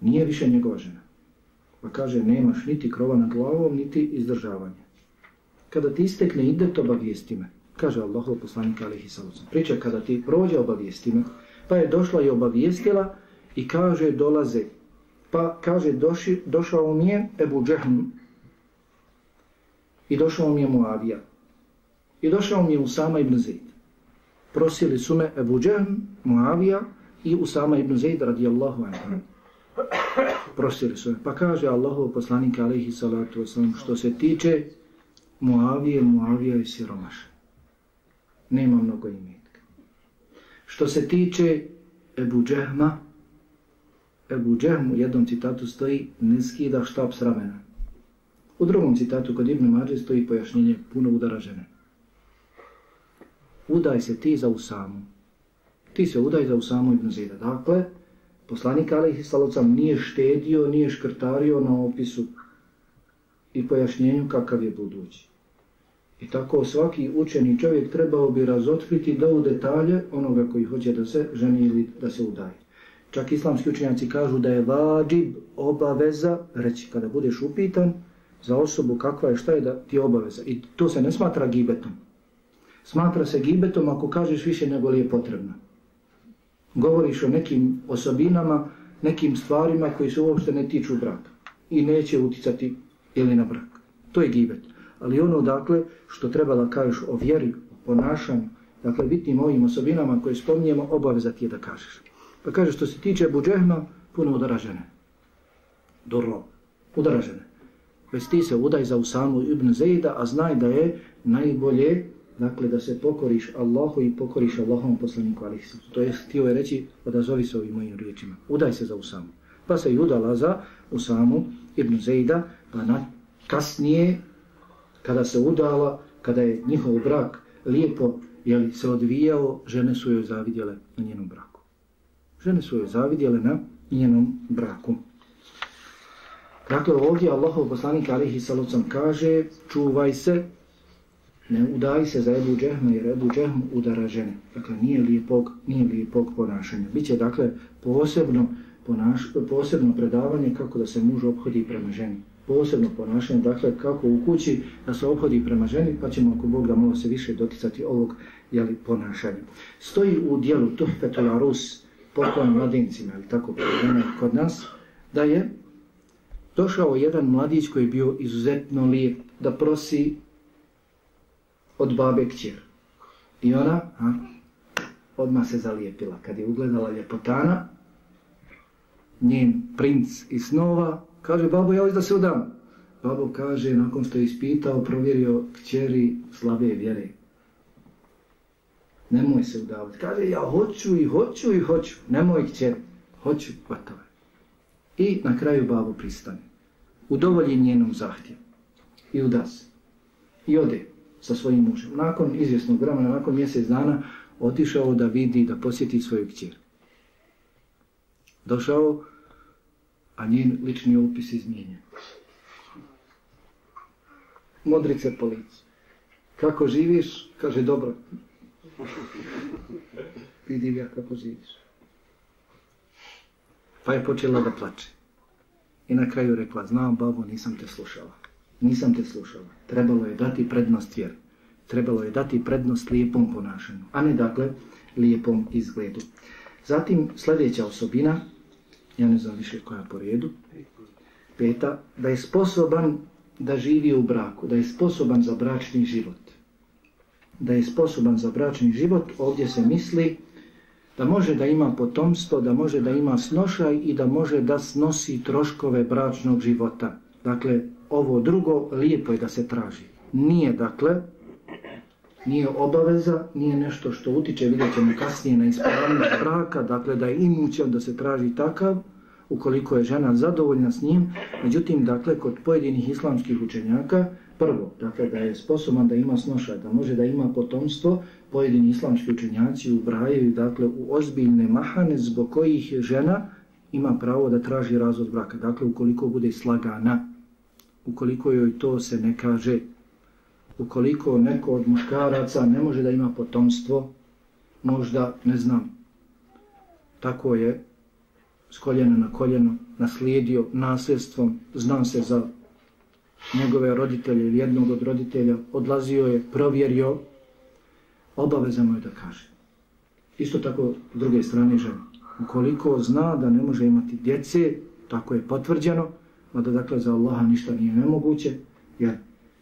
Nije više njegova žena. Pa kaže, nemaš niti krova nad glavom, niti izdržavanje. Kada ti istekne ide, to obavijesti me. Kaže Allah, poslanika alihi sallam. Priča, kada ti prođe, obavijesti me. Pa je došla i obavijestila i kaže, dolaze. Pa kaže, doši, došao mi je Ebu Džehm, I došao mi je Muavija. I došao mi je Usama ibn Zaid. Prosili su me Ebu Džehm, Muavija i Usama ibn Zaid radijallahu anhu. Prosili su me. Pa kaže Allahov poslanik alaihi salatu wasalam što se tiče Muavije, Muavija je siromaš. Nema mnogo imetka. Što se tiče Ebu Džehma, Ebu Džehm u jednom citatu stoji ne skida štab s ramena. U drugom citatu kod Ibn Mađe stoji pojašnjenje puno udara žene. Udaj se ti za Usamu. Ti se udaj za Usamu Ibn Zida. Dakle, poslanik Alihi Salocam nije štedio, nije škrtario na opisu i pojašnjenju kakav je budući. I tako svaki učeni čovjek trebao bi razotkriti do u detalje onoga koji hoće da se ženi ili da se udaje. Čak islamski učenjaci kažu da je vađib obaveza, reći kada budeš upitan, za osobu kakva je, šta je da ti obaveza. I to se ne smatra gibetom. Smatra se gibetom ako kažeš više nego li je potrebno. Govoriš o nekim osobinama, nekim stvarima koji se uopšte ne tiču braka i neće uticati ili na brak. To je gibet. Ali ono, dakle, što treba da kažeš o vjeri, o ponašanju, dakle, bitnim ovim osobinama koje spominjemo, obaveza ti je da kažeš. Pa kaže, što se tiče buđehma, puno udaražene. Dorlo. Udaražene već ti se udaj za Usamu ibn Zejda, a znaj da je najbolje dakle, da se pokoriš Allahu i pokoriš Allahom poslaniku Alihisa. To je htio je reći, odazovi se ovim mojim riječima. Udaj se za Usamu. Pa se i udala za Usamu ibn Zejda, pa na, kasnije, kada se udala, kada je njihov brak lijepo jeli, se odvijao, žene su joj zavidjele na njenom braku. Žene su joj zavidjele na njenom braku. Dakle, ovdje Allahov poslanik alihi salucam kaže čuvaj se, ne udaji se za Ebu Džehma jer Ebu Džehm udara žene. Dakle, nije lijepog, nije lijepog ponašanja. Biće, dakle, posebno, ponaš, posebno predavanje kako da se muž obhodi prema ženi. Posebno ponašanje, dakle, kako u kući da se obhodi prema ženi, pa ćemo ako Bog da malo se više doticati ovog jeli, ponašanja. Stoji u dijelu Tuhfetul Arus, poklon mladincima, ili tako kod nas, da je došao jedan mladić koji je bio izuzetno lijep da prosi od babe kćer. I ona a, odmah se zalijepila. Kad je ugledala ljepotana, njen princ i snova, kaže, babo, ja da se udam. Babo kaže, nakon što je ispitao, provjerio kćeri slabe vjere. Nemoj se udavati. Kaže, ja hoću i hoću i hoću. Nemoj kćeri. hoću, gotovo. I na kraju babo pristane. Udovolji njenom zahtjevu. I uda se. I ode sa svojim mužem. Nakon izvjesnog vremena, nakon mjesec dana, otišao da vidi, da posjeti svoju kćer. Došao, a njen lični opis izmijenjen. Modrice po licu. Kako živiš? Kaže, dobro. Vidim ja kako živiš. Pa je počela da plače. I na kraju rekla, znam babo, nisam te slušala. Nisam te slušala. Trebalo je dati prednost vjeru. Trebalo je dati prednost lijepom ponašanju, a ne dakle lijepom izgledu. Zatim sljedeća osobina, ja ne znam više koja po redu, peta, da je sposoban da živi u braku, da je sposoban za bračni život. Da je sposoban za bračni život, ovdje se misli da može da ima potomstvo, da može da ima snošaj i da može da snosi troškove bračnog života. Dakle, ovo drugo lijepo je da se traži. Nije, dakle, nije obaveza, nije nešto što utiče, vidjet ćemo kasnije na ispravnost braka, dakle da je imućan da se traži takav, ukoliko je žena zadovoljna s njim. Međutim, dakle, kod pojedinih islamskih učenjaka, prvo, dakle, da je sposoban da ima snošaj, da može da ima potomstvo, pojedini islamski učenjaci ubrajaju, dakle, u ozbiljne mahane zbog kojih žena ima pravo da traži razvod braka. Dakle, ukoliko bude slagana, ukoliko joj to se ne kaže, ukoliko neko od muškaraca ne može da ima potomstvo, možda, ne znam, tako je, s koljena na koljeno, naslijedio nasljedstvom, znam se za njegove roditelje ili jednog od roditelja, odlazio je, provjerio, obaveza mu je da kaže. Isto tako, s druge strane, žena. Ukoliko zna da ne može imati djece, tako je potvrđeno, da dakle za Allaha ništa nije nemoguće, jer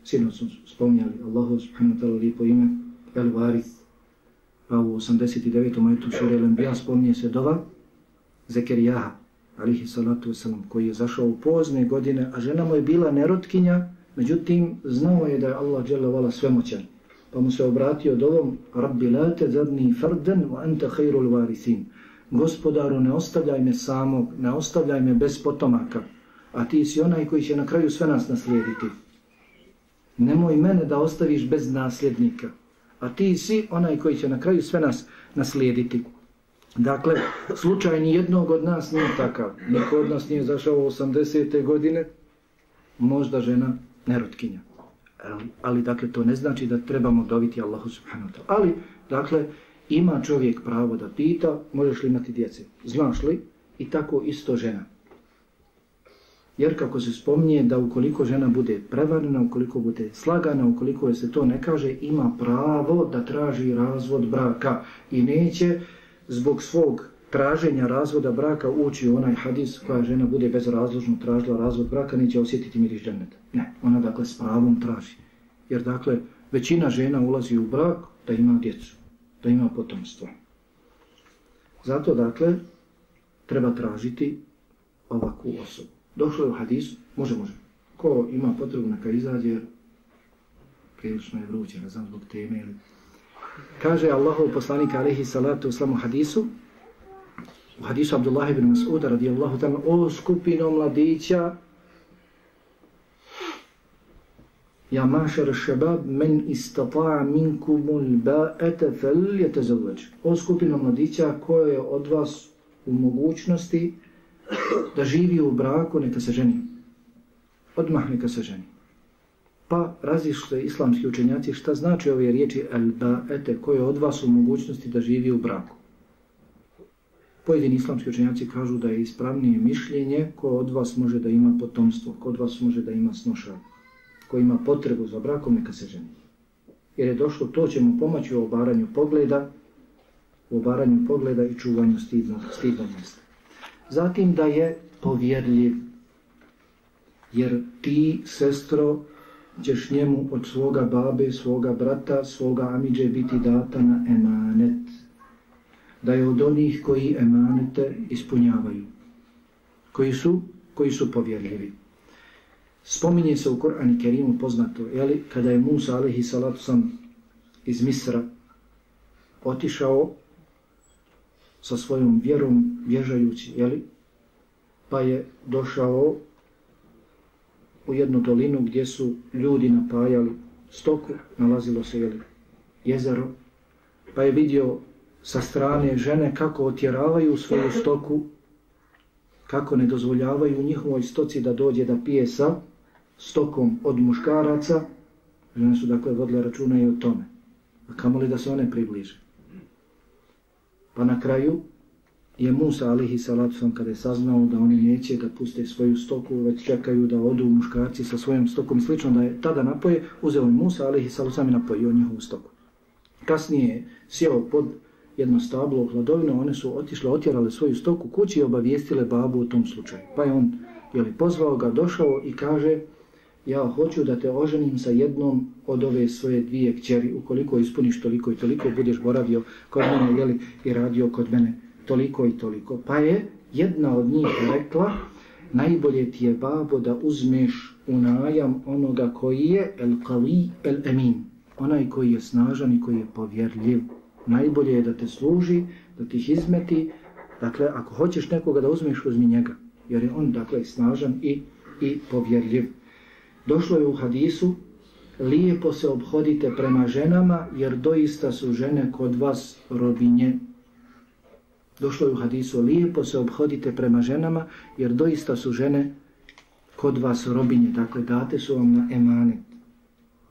sinoć su spominjali Allahu subhanahu wa ta'ala lipo ime, El Varith, pa u 89. majetu suri Al-Anbiya spominje se dova, Zekerijaha, alihi salatu wasalam, koji je zašao u pozne godine, a žena mu je bila nerotkinja, međutim, znao je da je Allah dželavala svemoćan. Pa mu se obratio dovom, Rabbi la te zadni fardan, wa anta khairul varithin. Gospodaru, ne ostavljaj me samog, ne ostavljaj me bez potomaka, a ti si onaj koji će na kraju sve nas naslijediti. Nemoj mene da ostaviš bez nasljednika, a ti si onaj koji će na kraju sve nas naslijediti. Dakle, slučaj ni jednog od nas nije takav. Niko od nas nije zašao u 80. godine, možda žena nerotkinja. Ali, ali, dakle, to ne znači da trebamo dobiti Allahu subhanahu wa ta'ala. Ali, dakle, ima čovjek pravo da pita, možeš li imati djece? Znaš li? I tako isto žena. Jer kako se spominje da ukoliko žena bude prevarena, ukoliko bude slagana, ukoliko se to ne kaže, ima pravo da traži razvod braka i neće zbog svog traženja razvoda braka ući u onaj hadis koja žena bude bezrazložno tražila razvod braka, neće osjetiti miris dženeta. Ne, ona dakle s pravom traži. Jer dakle, većina žena ulazi u brak da ima djecu, da ima potomstvo. Zato dakle, treba tražiti ovakvu osobu. Došlo je u hadisu, može, može. Ko ima potrebu neka izađe, jer prilično je vruće, ne znam zbog teme ili kaže Allahov poslanik alaihi salatu u hadisu u hadisu Abdullah ibn Mas'ud radijallahu ta'ala o skupino mladića Ja mašar šebab men istata'a minkumul ba'ete fel je yatazawwaj. O skupino mladića koje je od vas u mogućnosti da živi u braku, neka se ženi. Odmah neka se ženi. Pa razišle islamski učenjaci šta znači ove riječi el-ba'ete koje od vas u mogućnosti da živi u braku. Pojedini islamski učenjaci kažu da je ispravnije mišljenje ko od vas može da ima potomstvo, ko od vas može da ima snošaj, ko ima potrebu za brakom, neka se ženi. Jer je došlo, to će mu pomoći u obaranju pogleda, u obaranju pogleda i čuvanju stidnog, stidnog mjesta. Zatim da je povjerljiv, jer ti, sestro, ćeš njemu od svoga babe, svoga brata, svoga amiđe biti data na emanet. Da je od onih koji emanete ispunjavaju. Koji su? Koji su povjerljivi. Spominje se u Korani Kerimu poznato, jeli, kada je Musa alaihi salatu sam iz Misra otišao sa svojom vjerom vježajući, jeli, pa je došao u jednu dolinu gdje su ljudi napajali stoku, nalazilo se jeli, jezero, pa je vidio sa strane žene kako otjeravaju svoju stoku, kako ne dozvoljavaju njihovoj stoci da dođe da pije sa stokom od muškaraca, žene su dakle vodile računa i o tome. A kamo li da se one približe? Pa na kraju je Musa alihi salatu kada je saznao da oni neće da puste svoju stoku, već čekaju da odu muškarci sa svojom stokom slično da je tada napoje, uzeo je Musa alihi salatu sam i napojio njihovu stoku. Kasnije je sjeo pod jedno stablo u hladovinu, one su otišle, otjerale svoju stoku kući i obavijestile babu u tom slučaju. Pa je on jeli, pozvao ga, došao i kaže ja hoću da te oženim sa jednom od ove svoje dvije kćeri, ukoliko ispuniš toliko i toliko, budeš boravio kod mene jeli, i radio kod mene toliko i toliko. Pa je jedna od njih rekla, najbolje ti je babo da uzmeš u najam onoga koji je el qawi el emin, onaj koji je snažan i koji je povjerljiv. Najbolje je da te služi, da ti ih izmeti. Dakle, ako hoćeš nekoga da uzmeš, uzmi njega. Jer je on, dakle, snažan i, i povjerljiv. Došlo je u hadisu, lijepo se obhodite prema ženama, jer doista su žene kod vas robinje. Došlo je u hadisu, lijepo se obhodite prema ženama, jer doista su žene kod vas robinje. Dakle, date su vam na emanet.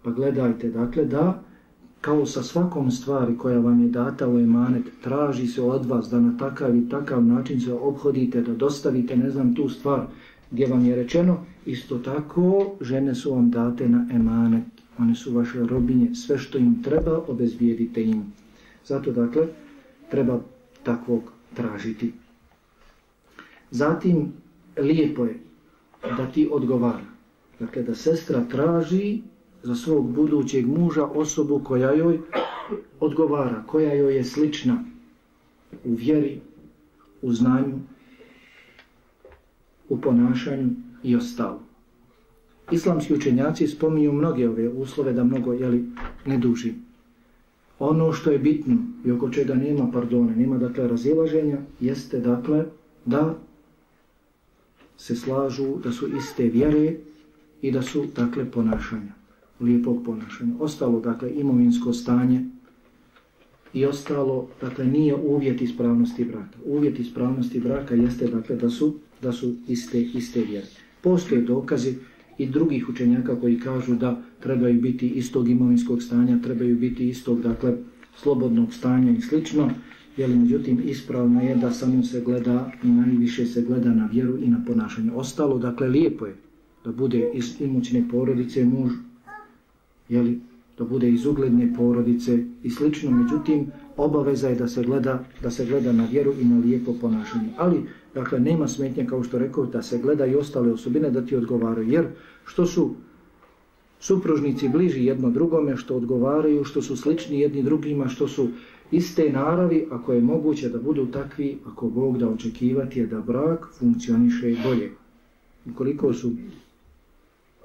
Pa gledajte, dakle, da kao sa svakom stvari koja vam je data u emanet, traži se od vas da na takav i takav način se obhodite, da dostavite, ne znam, tu stvar gdje vam je rečeno, isto tako žene su vam date na emanet, one su vaše robinje, sve što im treba, obezbijedite im. Zato, dakle, treba takvog tražiti. Zatim, lijepo je da ti odgovara. Dakle, da sestra traži za svog budućeg muža osobu koja joj odgovara, koja joj je slična u vjeri, u znanju, u ponašanju i ostalo. Islamski učenjaci spominju mnoge ove uslove da mnogo jeli, ne duži. Ono što je bitno i oko čega nema pardone, nema dakle razilaženja, jeste dakle da se slažu da su iste vjere i da su dakle ponašanja lijepog ponašanja. Ostalo, dakle, imovinsko stanje i ostalo, dakle, nije uvjet ispravnosti braka. Uvjet ispravnosti braka jeste, dakle, da su, da su iste, iste vjere. Postoje dokazi i drugih učenjaka koji kažu da trebaju biti istog imovinskog stanja, trebaju biti istog, dakle, slobodnog stanja i slično, jer međutim ispravno je da samo se gleda i najviše se gleda na vjeru i na ponašanje. Ostalo, dakle, lijepo je da bude iz imućne porodice muž jeli, da bude iz ugledne porodice i slično, međutim, obaveza je da se gleda da se gleda na vjeru i na lijepo ponašanje. Ali, dakle, nema smetnje, kao što rekao, da se gleda i ostale osobine da ti odgovaraju, jer što su supružnici bliži jedno drugome, što odgovaraju, što su slični jedni drugima, što su iste naravi, ako je moguće da budu takvi, ako Bog da očekivati je da brak funkcioniše bolje. Ukoliko su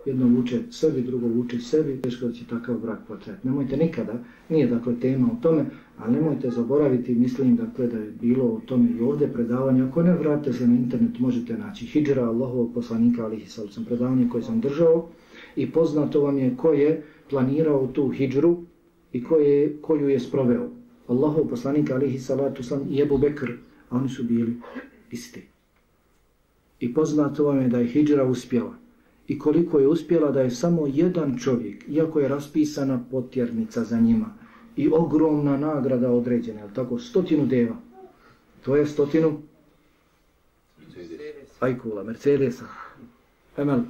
jedno vuče sebi, drugo vuče sebi, teško da će takav brak potrebati. Nemojte nikada, nije dakle tema o tome, ali nemojte zaboraviti, mislim dakle da je bilo o tome i ovdje predavanje, ako ne vratite se na internet, možete naći Hidžra, Allahovog poslanika, ali sam predavanje koje sam držao i poznato vam je ko je planirao tu Hidžru i ko je, koju je sproveo. Allahov poslanika, alihi salatu sam, i Ebu Bekr, a oni su bili isti. I poznato vam je da je Hidžra uspjela i koliko je uspjela da je samo jedan čovjek, iako je raspisana potjernica za njima i ogromna nagrada određena, je tako, stotinu deva, to je stotinu Ajkula, Mercedesa, Emel.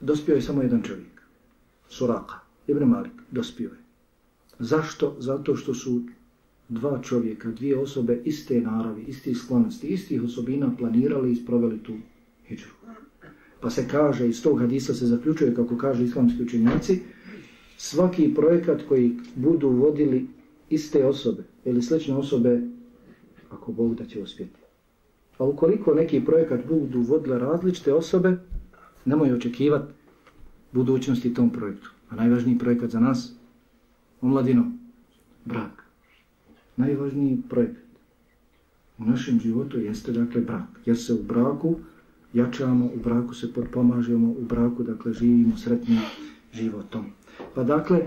Dospio je samo jedan čovjek, Suraka, Ibn Malik, dospio je. Zašto? Zato što su dva čovjeka, dvije osobe iste naravi, isti sklonosti, istih osobina planirali i sproveli tu hijđru. Pa se kaže, iz tog hadisa se zaključuje, kako kaže islamski učenjaci, svaki projekat koji budu vodili iste osobe ili slične osobe, ako Bog da će uspjeti. A ukoliko neki projekat budu vodile različite osobe, nemoj očekivati budućnosti tom projektu. A najvažniji projekat za nas, omladino, brak najvažniji projekt u našem životu jeste dakle brak. Jer se u braku jačamo, u braku se potpomažemo, u braku dakle živimo sretnim životom. Pa dakle,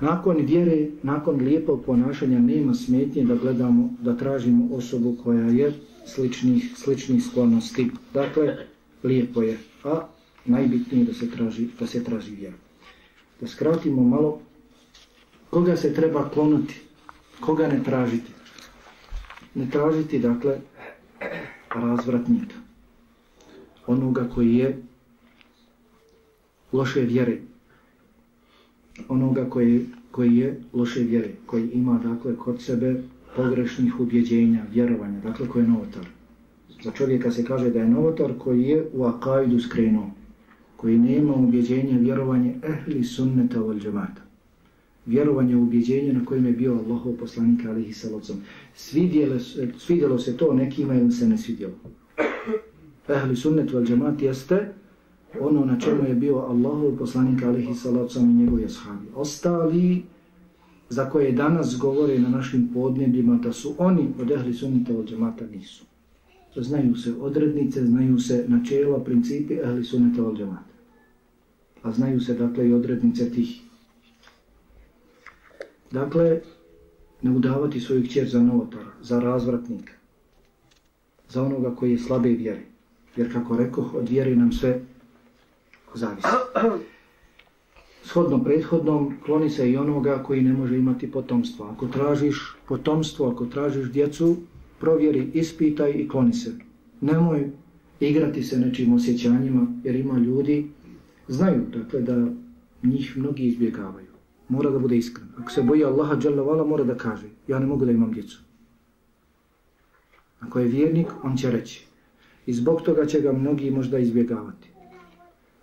nakon vjere, nakon lijepog ponašanja nema smetnje da gledamo, da tražimo osobu koja je sličnih, sličnih sklonosti. Dakle, lijepo je, a najbitnije da se traži, da se traži vjera. Da skratimo malo, koga se treba klonuti Koga ne tražiti? Ne tražiti, dakle, razvratnika. Onoga koji je loše vjere. Onoga koji, koji je loše vjere. Koji ima, dakle, kod sebe pogrešnih ubjeđenja, vjerovanja. Dakle, koji je novotar. Za čovjeka se kaže da je novotar koji je u akajdu skrenuo. Koji nema ubjeđenje, vjerovanje ehli sunneta vol džemata vjerovanje u ubjeđenje na kojem je bio Allahov poslanik alihi salocom. Svidjelo eh, svidjelo se to nekima ili se ne svidjelo. Ehli sunnet vel džemati jeste ono na čemu je bio Allahov poslanik alihi salacom i njegovi ashabi. Ostali za koje danas govore na našim podnebljima da su oni od ehli sunnita od džemata nisu. Znaju se odrednice, znaju se načela, principi ehli sunnita od džemata. A znaju se dakle i odrednice tih. Dakle, ne udavati svoju kćer za novotara, za razvratnika, za onoga koji je slabe vjere. Jer kako rekao, od vjere nam sve zavisi. Shodno prethodnom, kloni se i onoga koji ne može imati potomstvo. Ako tražiš potomstvo, ako tražiš djecu, provjeri, ispitaj i kloni se. Nemoj igrati se nečim osjećanjima, jer ima ljudi, znaju dakle, da njih mnogi izbjegavaju. Mora da bude iskren. Ako se boji Allaha dželavala, mora da kaže, ja ne mogu da imam djecu. Ako je vjernik, on će reći. I zbog toga će ga mnogi možda izbjegavati.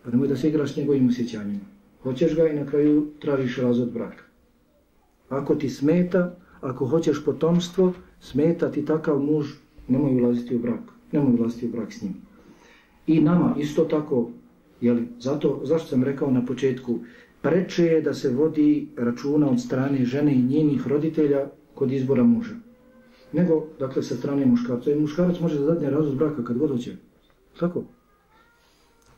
Pa nemoj da se igraš s njegovim osjećanjima. Hoćeš ga i na kraju tražiš razod braka. Ako ti smeta, ako hoćeš potomstvo, smeta ti takav muž, nemoj ulaziti u brak. Nemoj ulaziti u brak s njim. I nama isto tako, jeli, zato, zašto sam rekao na početku, preče je da se vodi računa od strane žene i njenih roditelja kod izbora muža. Nego, dakle, sa strane muškarca. I muškarac može da dadne razvod braka kad god hoće. Tako?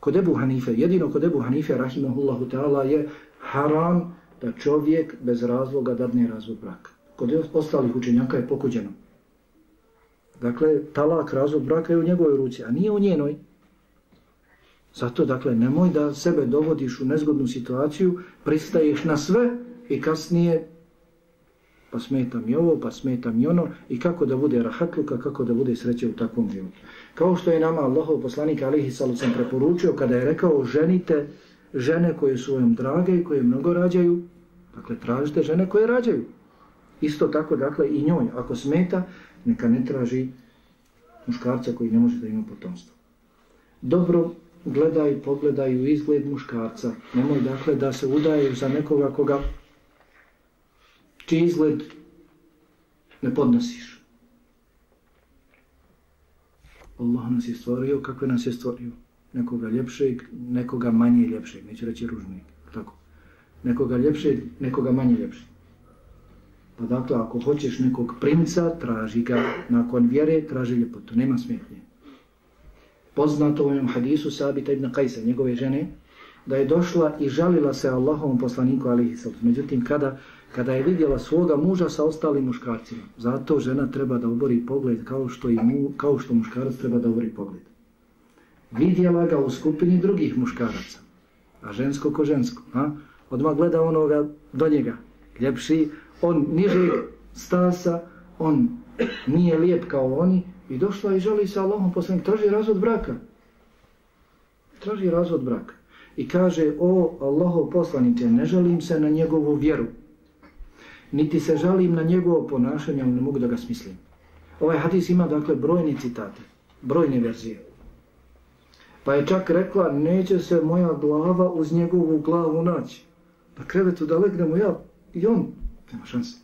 Kod Ebu Hanife, jedino kod Ebu Hanife, rahimahullahu ta'ala, je haram da čovjek bez razloga dadne razvod braka. Kod ostalih učenjaka je pokuđeno. Dakle, talak, razvod braka je u njegovoj ruci, a nije u njenoj. Zato, dakle, nemoj da sebe dovodiš u nezgodnu situaciju, pristaješ na sve i kasnije pa smeta i ovo, pa smeta i ono i kako da bude rahatluka, kako da bude sreće u takvom životu. Kao što je nama Allahov poslanik Alihi Salucam preporučio kada je rekao ženite žene koje su vam drage i koje mnogo rađaju, dakle tražite žene koje rađaju. Isto tako, dakle, i njoj, ako smeta, neka ne traži muškarca koji ne može da ima potomstvo. Dobro gledaj, pogledaj u izgled muškarca. Nemoj, dakle, da se udaješ za nekoga koga čiji izgled ne podnosiš. Allah nas je stvorio, kakve nas je stvorio? Nekoga ljepšeg, nekoga manje ljepšeg, neću reći ružnijeg, tako. Nekoga ljepšeg, nekoga manje ljepšeg. Pa dakle, ako hoćeš nekog princa, traži ga nakon vjere, traži ljepotu, nema smetnje. Poznato u ovom hadisu Sabita ibn Kajsa, njegove žene, da je došla i žalila se Allahovom poslaniku alihi sallam. Međutim, kada kada je vidjela svoga muža sa ostalim muškarcima. Zato žena treba da obori pogled kao što, i mu, kao što muškarac treba da obori pogled. Vidjela ga u skupini drugih muškaraca, a žensko ko žensko. A? Odmah gleda onoga do njega, ljepši, on nižeg stasa, on nije lijep kao oni i došla i želi se Allahom poslanik, traži razvod braka. Traži razvod braka. I kaže, o Allahov poslanice, ne želim se na njegovu vjeru niti se žalim na njegovo ponašanje, ali ne mogu da ga smislim. Ovaj hadis ima dakle brojni citate, brojne verzije. Pa je čak rekla, neće se moja glava uz njegovu glavu naći. Pa krevetu da legnemo ja i on, nema šanse.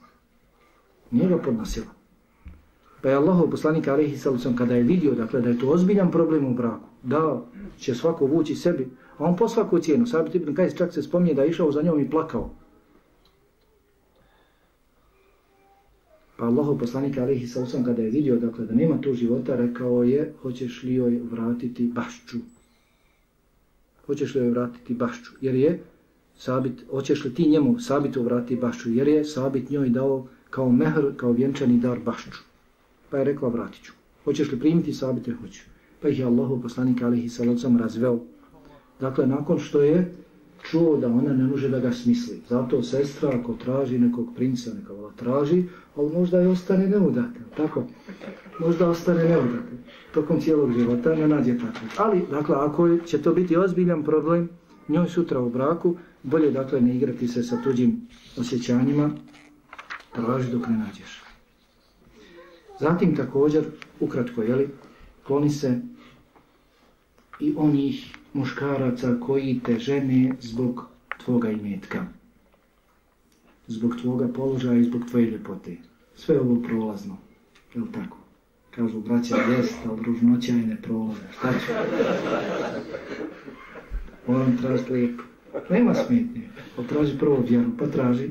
Nije ga podnosila. Pa je Allah, poslanik Alihi Salucam, kada je vidio dakle, da je to ozbiljan problem u braku, da će svako vući sebi, a on po svaku cijenu, sabit ibn Kajs čak se spominje da je išao za njom i plakao. Pa Allahu poslanik alihi sallam kada je vidio dakle, da nema tu života, rekao je, hoćeš li joj vratiti bašću? Hoćeš li joj vratiti bašću? Jer je sabit, hoćeš li ti njemu sabitu vratiti bašću? Jer je sabit njoj dao kao mehr, kao vjenčani dar bašću. Pa je rekla, vratit ću. Hoćeš li primiti sabite? Hoću. Pa ih je Allahu poslanik alihi salacom razveo. Dakle, nakon što je čuo da ona ne može da ga smisli. Zato sestra ako traži nekog princa, neka vola traži, ali možda i ostane neudata, tako? Možda ostane neudata. Tokom cijelog života ne nađe tako. Ali, dakle, ako će to biti ozbiljan problem, njoj sutra u braku, bolje, dakle, ne igrati se sa tuđim osjećanjima, traži dok ne nađeš. Zatim, također, ukratko, jeli, kloni se i onih muškaraca koji te žene zbog tvoga imetka. Zbog tvoga položaja i zbog tvoje ljepote. Sve ovo prolazno. Je li tako? Kažu, braća, jest, ali ružnoća je ne prolaze. Šta će? moram tražiti lijepo. Nema smetnje. Potraži prvo vjeru, pa potraži.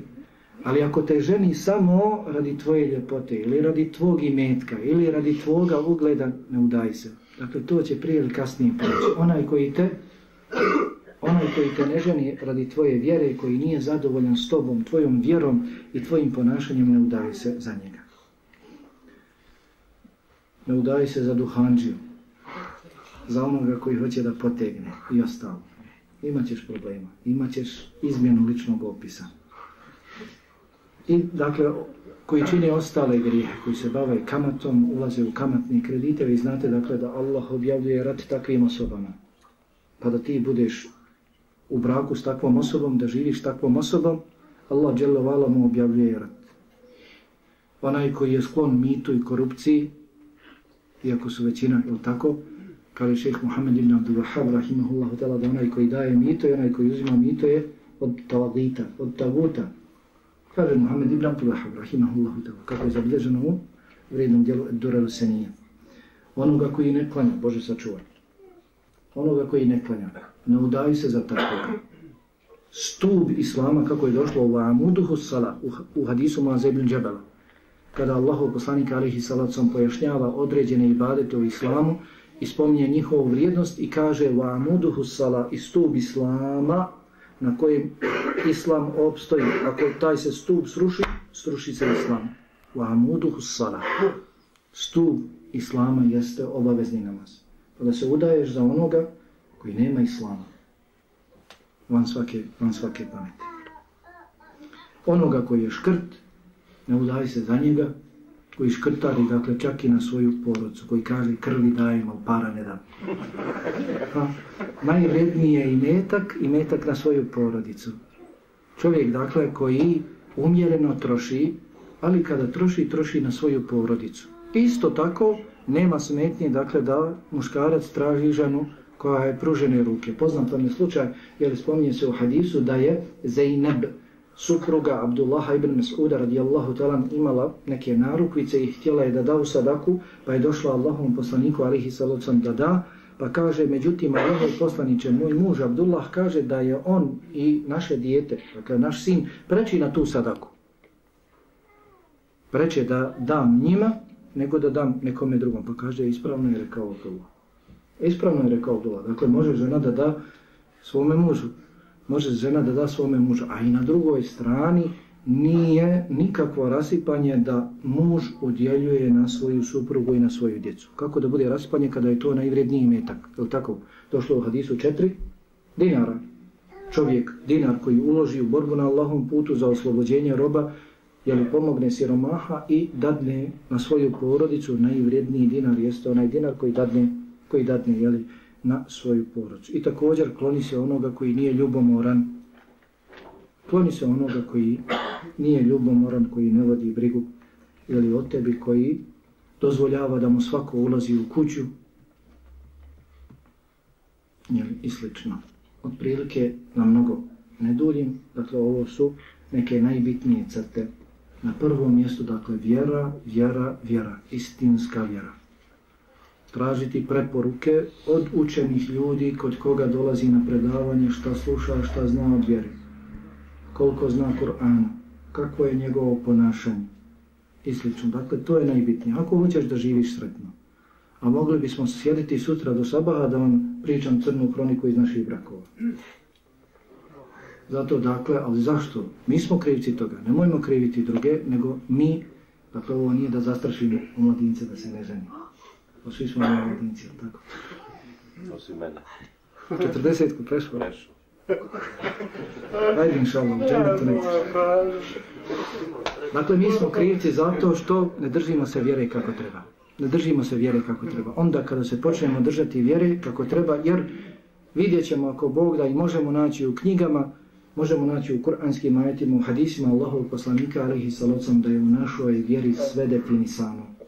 Ali ako te ženi samo radi tvoje ljepote, ili radi tvog imetka, ili radi tvoga ugleda, ne udaj se. Dakle, to će prije ili kasnije proći. Onaj koji te onaj koji te ne ženi radi tvoje vjere, koji nije zadovoljan s tobom, tvojom vjerom i tvojim ponašanjem, ne udaj se za njega. Ne udaj se za duhanđiju, za onoga koji hoće da potegne i ostalo. Imaćeš problema, imaćeš izmjenu ličnog opisa. I, dakle, koji čine ostale grijehe, koji se bave kamatom, ulaze u kamatne kredite, vi znate, dakle, da Allah objavljuje rat takvim osobama. Pa da ti budeš u braku s takvom osobom, da živiš s takvom osobom, Allah dželovala mu objavljuje rat. Onaj koji je sklon mitu i korupciji, iako su većina, ili tako, kaže šeheh Muhammed ibn Abdul Wahab, rahimahullahu tala, da onaj koji daje mito i onaj koji uzima mito je od tavagita, od taguta. Kaže Muhammed ibn Abdul rahimahullahu ta'ala, kako je zabilježeno u vrednom dijelu Duraru Senije. Onoga koji ne klanja, Bože sačuvaj. Onoga koji ne klanja, ne udaju se za takvoga. Stub Islama, kako je došlo u Amuduhu Sala, u hadisu Muaz ibn Džabela, kada Allahov poslanik alihi salacom pojašnjava određene ibadete u Islamu i spominje njihovu vrijednost i kaže amuduhu sala i stup Islama na kojem Islam opstoji. Ako taj se stup sruši, sruši se Islam. Wa amuduhu sara. Stup Islama jeste obavezni namaz. Pa da se udaješ za onoga koji nema Islama. Van svake, van svake pameti. Onoga koji je škrt, ne udaj se za njega, koji škrtari, dakle, čak i na svoju porodcu, koji kaže krvi dajem, ali para ne dam. Pa, ha, najvredniji je i metak, i metak na svoju porodicu. Čovjek, dakle, koji umjereno troši, ali kada troši, troši na svoju porodicu. Isto tako, nema smetnje, dakle, da muškarac traži ženu koja je pružene ruke. Poznat vam je slučaj, jer spominje se u hadisu da je Zeyneb, supruga Abdullaha ibn Mas'uda radijallahu ta'ala imala neke narukvice i htjela je da da u sadaku, pa je došla Allahom poslaniku alihi salocom da da, pa kaže, međutim, Allahov poslaniće, moj muž Abdullah kaže da je on i naše dijete, dakle naš sin, preći na tu sadaku. Preće da dam njima, nego da dam nekome drugom. Pa kaže, ispravno je rekao Abdullah. Ispravno je rekao Abdullah. Dakle, može žena da da svome mužu može žena da da svome mužu, a i na drugoj strani nije nikakvo rasipanje da muž udjeljuje na svoju suprugu i na svoju djecu. Kako da bude rasipanje kada je to najvredniji metak? Je li tako? Došlo u hadisu četiri dinara. Čovjek, dinar koji uloži u borbu na Allahom putu za oslobođenje roba, je li pomogne siromaha i dadne na svoju porodicu najvredniji dinar, jeste onaj dinar koji dadne, koji dadne, je li, na svoju porodcu. I također kloni se onoga koji nije ljubomoran. Kloni se onoga koji nije ljubomoran, koji ne vodi brigu ili o tebi, koji dozvoljava da mu svako ulazi u kuću jeli, i slično. Od prilike na mnogo ne duljim, dakle ovo su neke najbitnije crte. Na prvom mjestu, dakle, vjera, vjera, vjera, istinska vjera tražiti preporuke od učenih ljudi kod koga dolazi na predavanje, šta sluša, šta zna od vjeri. Koliko zna Kur'an, kako je njegovo ponašanje i sl. Dakle, to je najbitnije. Ako hoćeš da živiš sretno, a mogli bismo sjediti sutra do sabaha da vam pričam crnu kroniku iz naših brakova. Zato, dakle, ali zašto? Mi smo krivci toga. Nemojmo kriviti druge, nego mi, dakle, ovo nije da zastrašimo omladince da se ne ženimo. Pa svi smo na jedinici, tako? Osim mene. 40-ku prešlo? Prešlo. Ajde, inša Allah, džajme neće. Dakle, mi smo krivci zato što ne držimo se vjere kako treba. Ne držimo se vjere kako treba. Onda kada se počnemo držati vjere kako treba, jer vidjet ćemo ako Bog da i možemo naći u knjigama, možemo naći u kuranskim ajetima, u hadisima Allahov poslanika, alihi salocam, da je u našoj vjeri sve definisano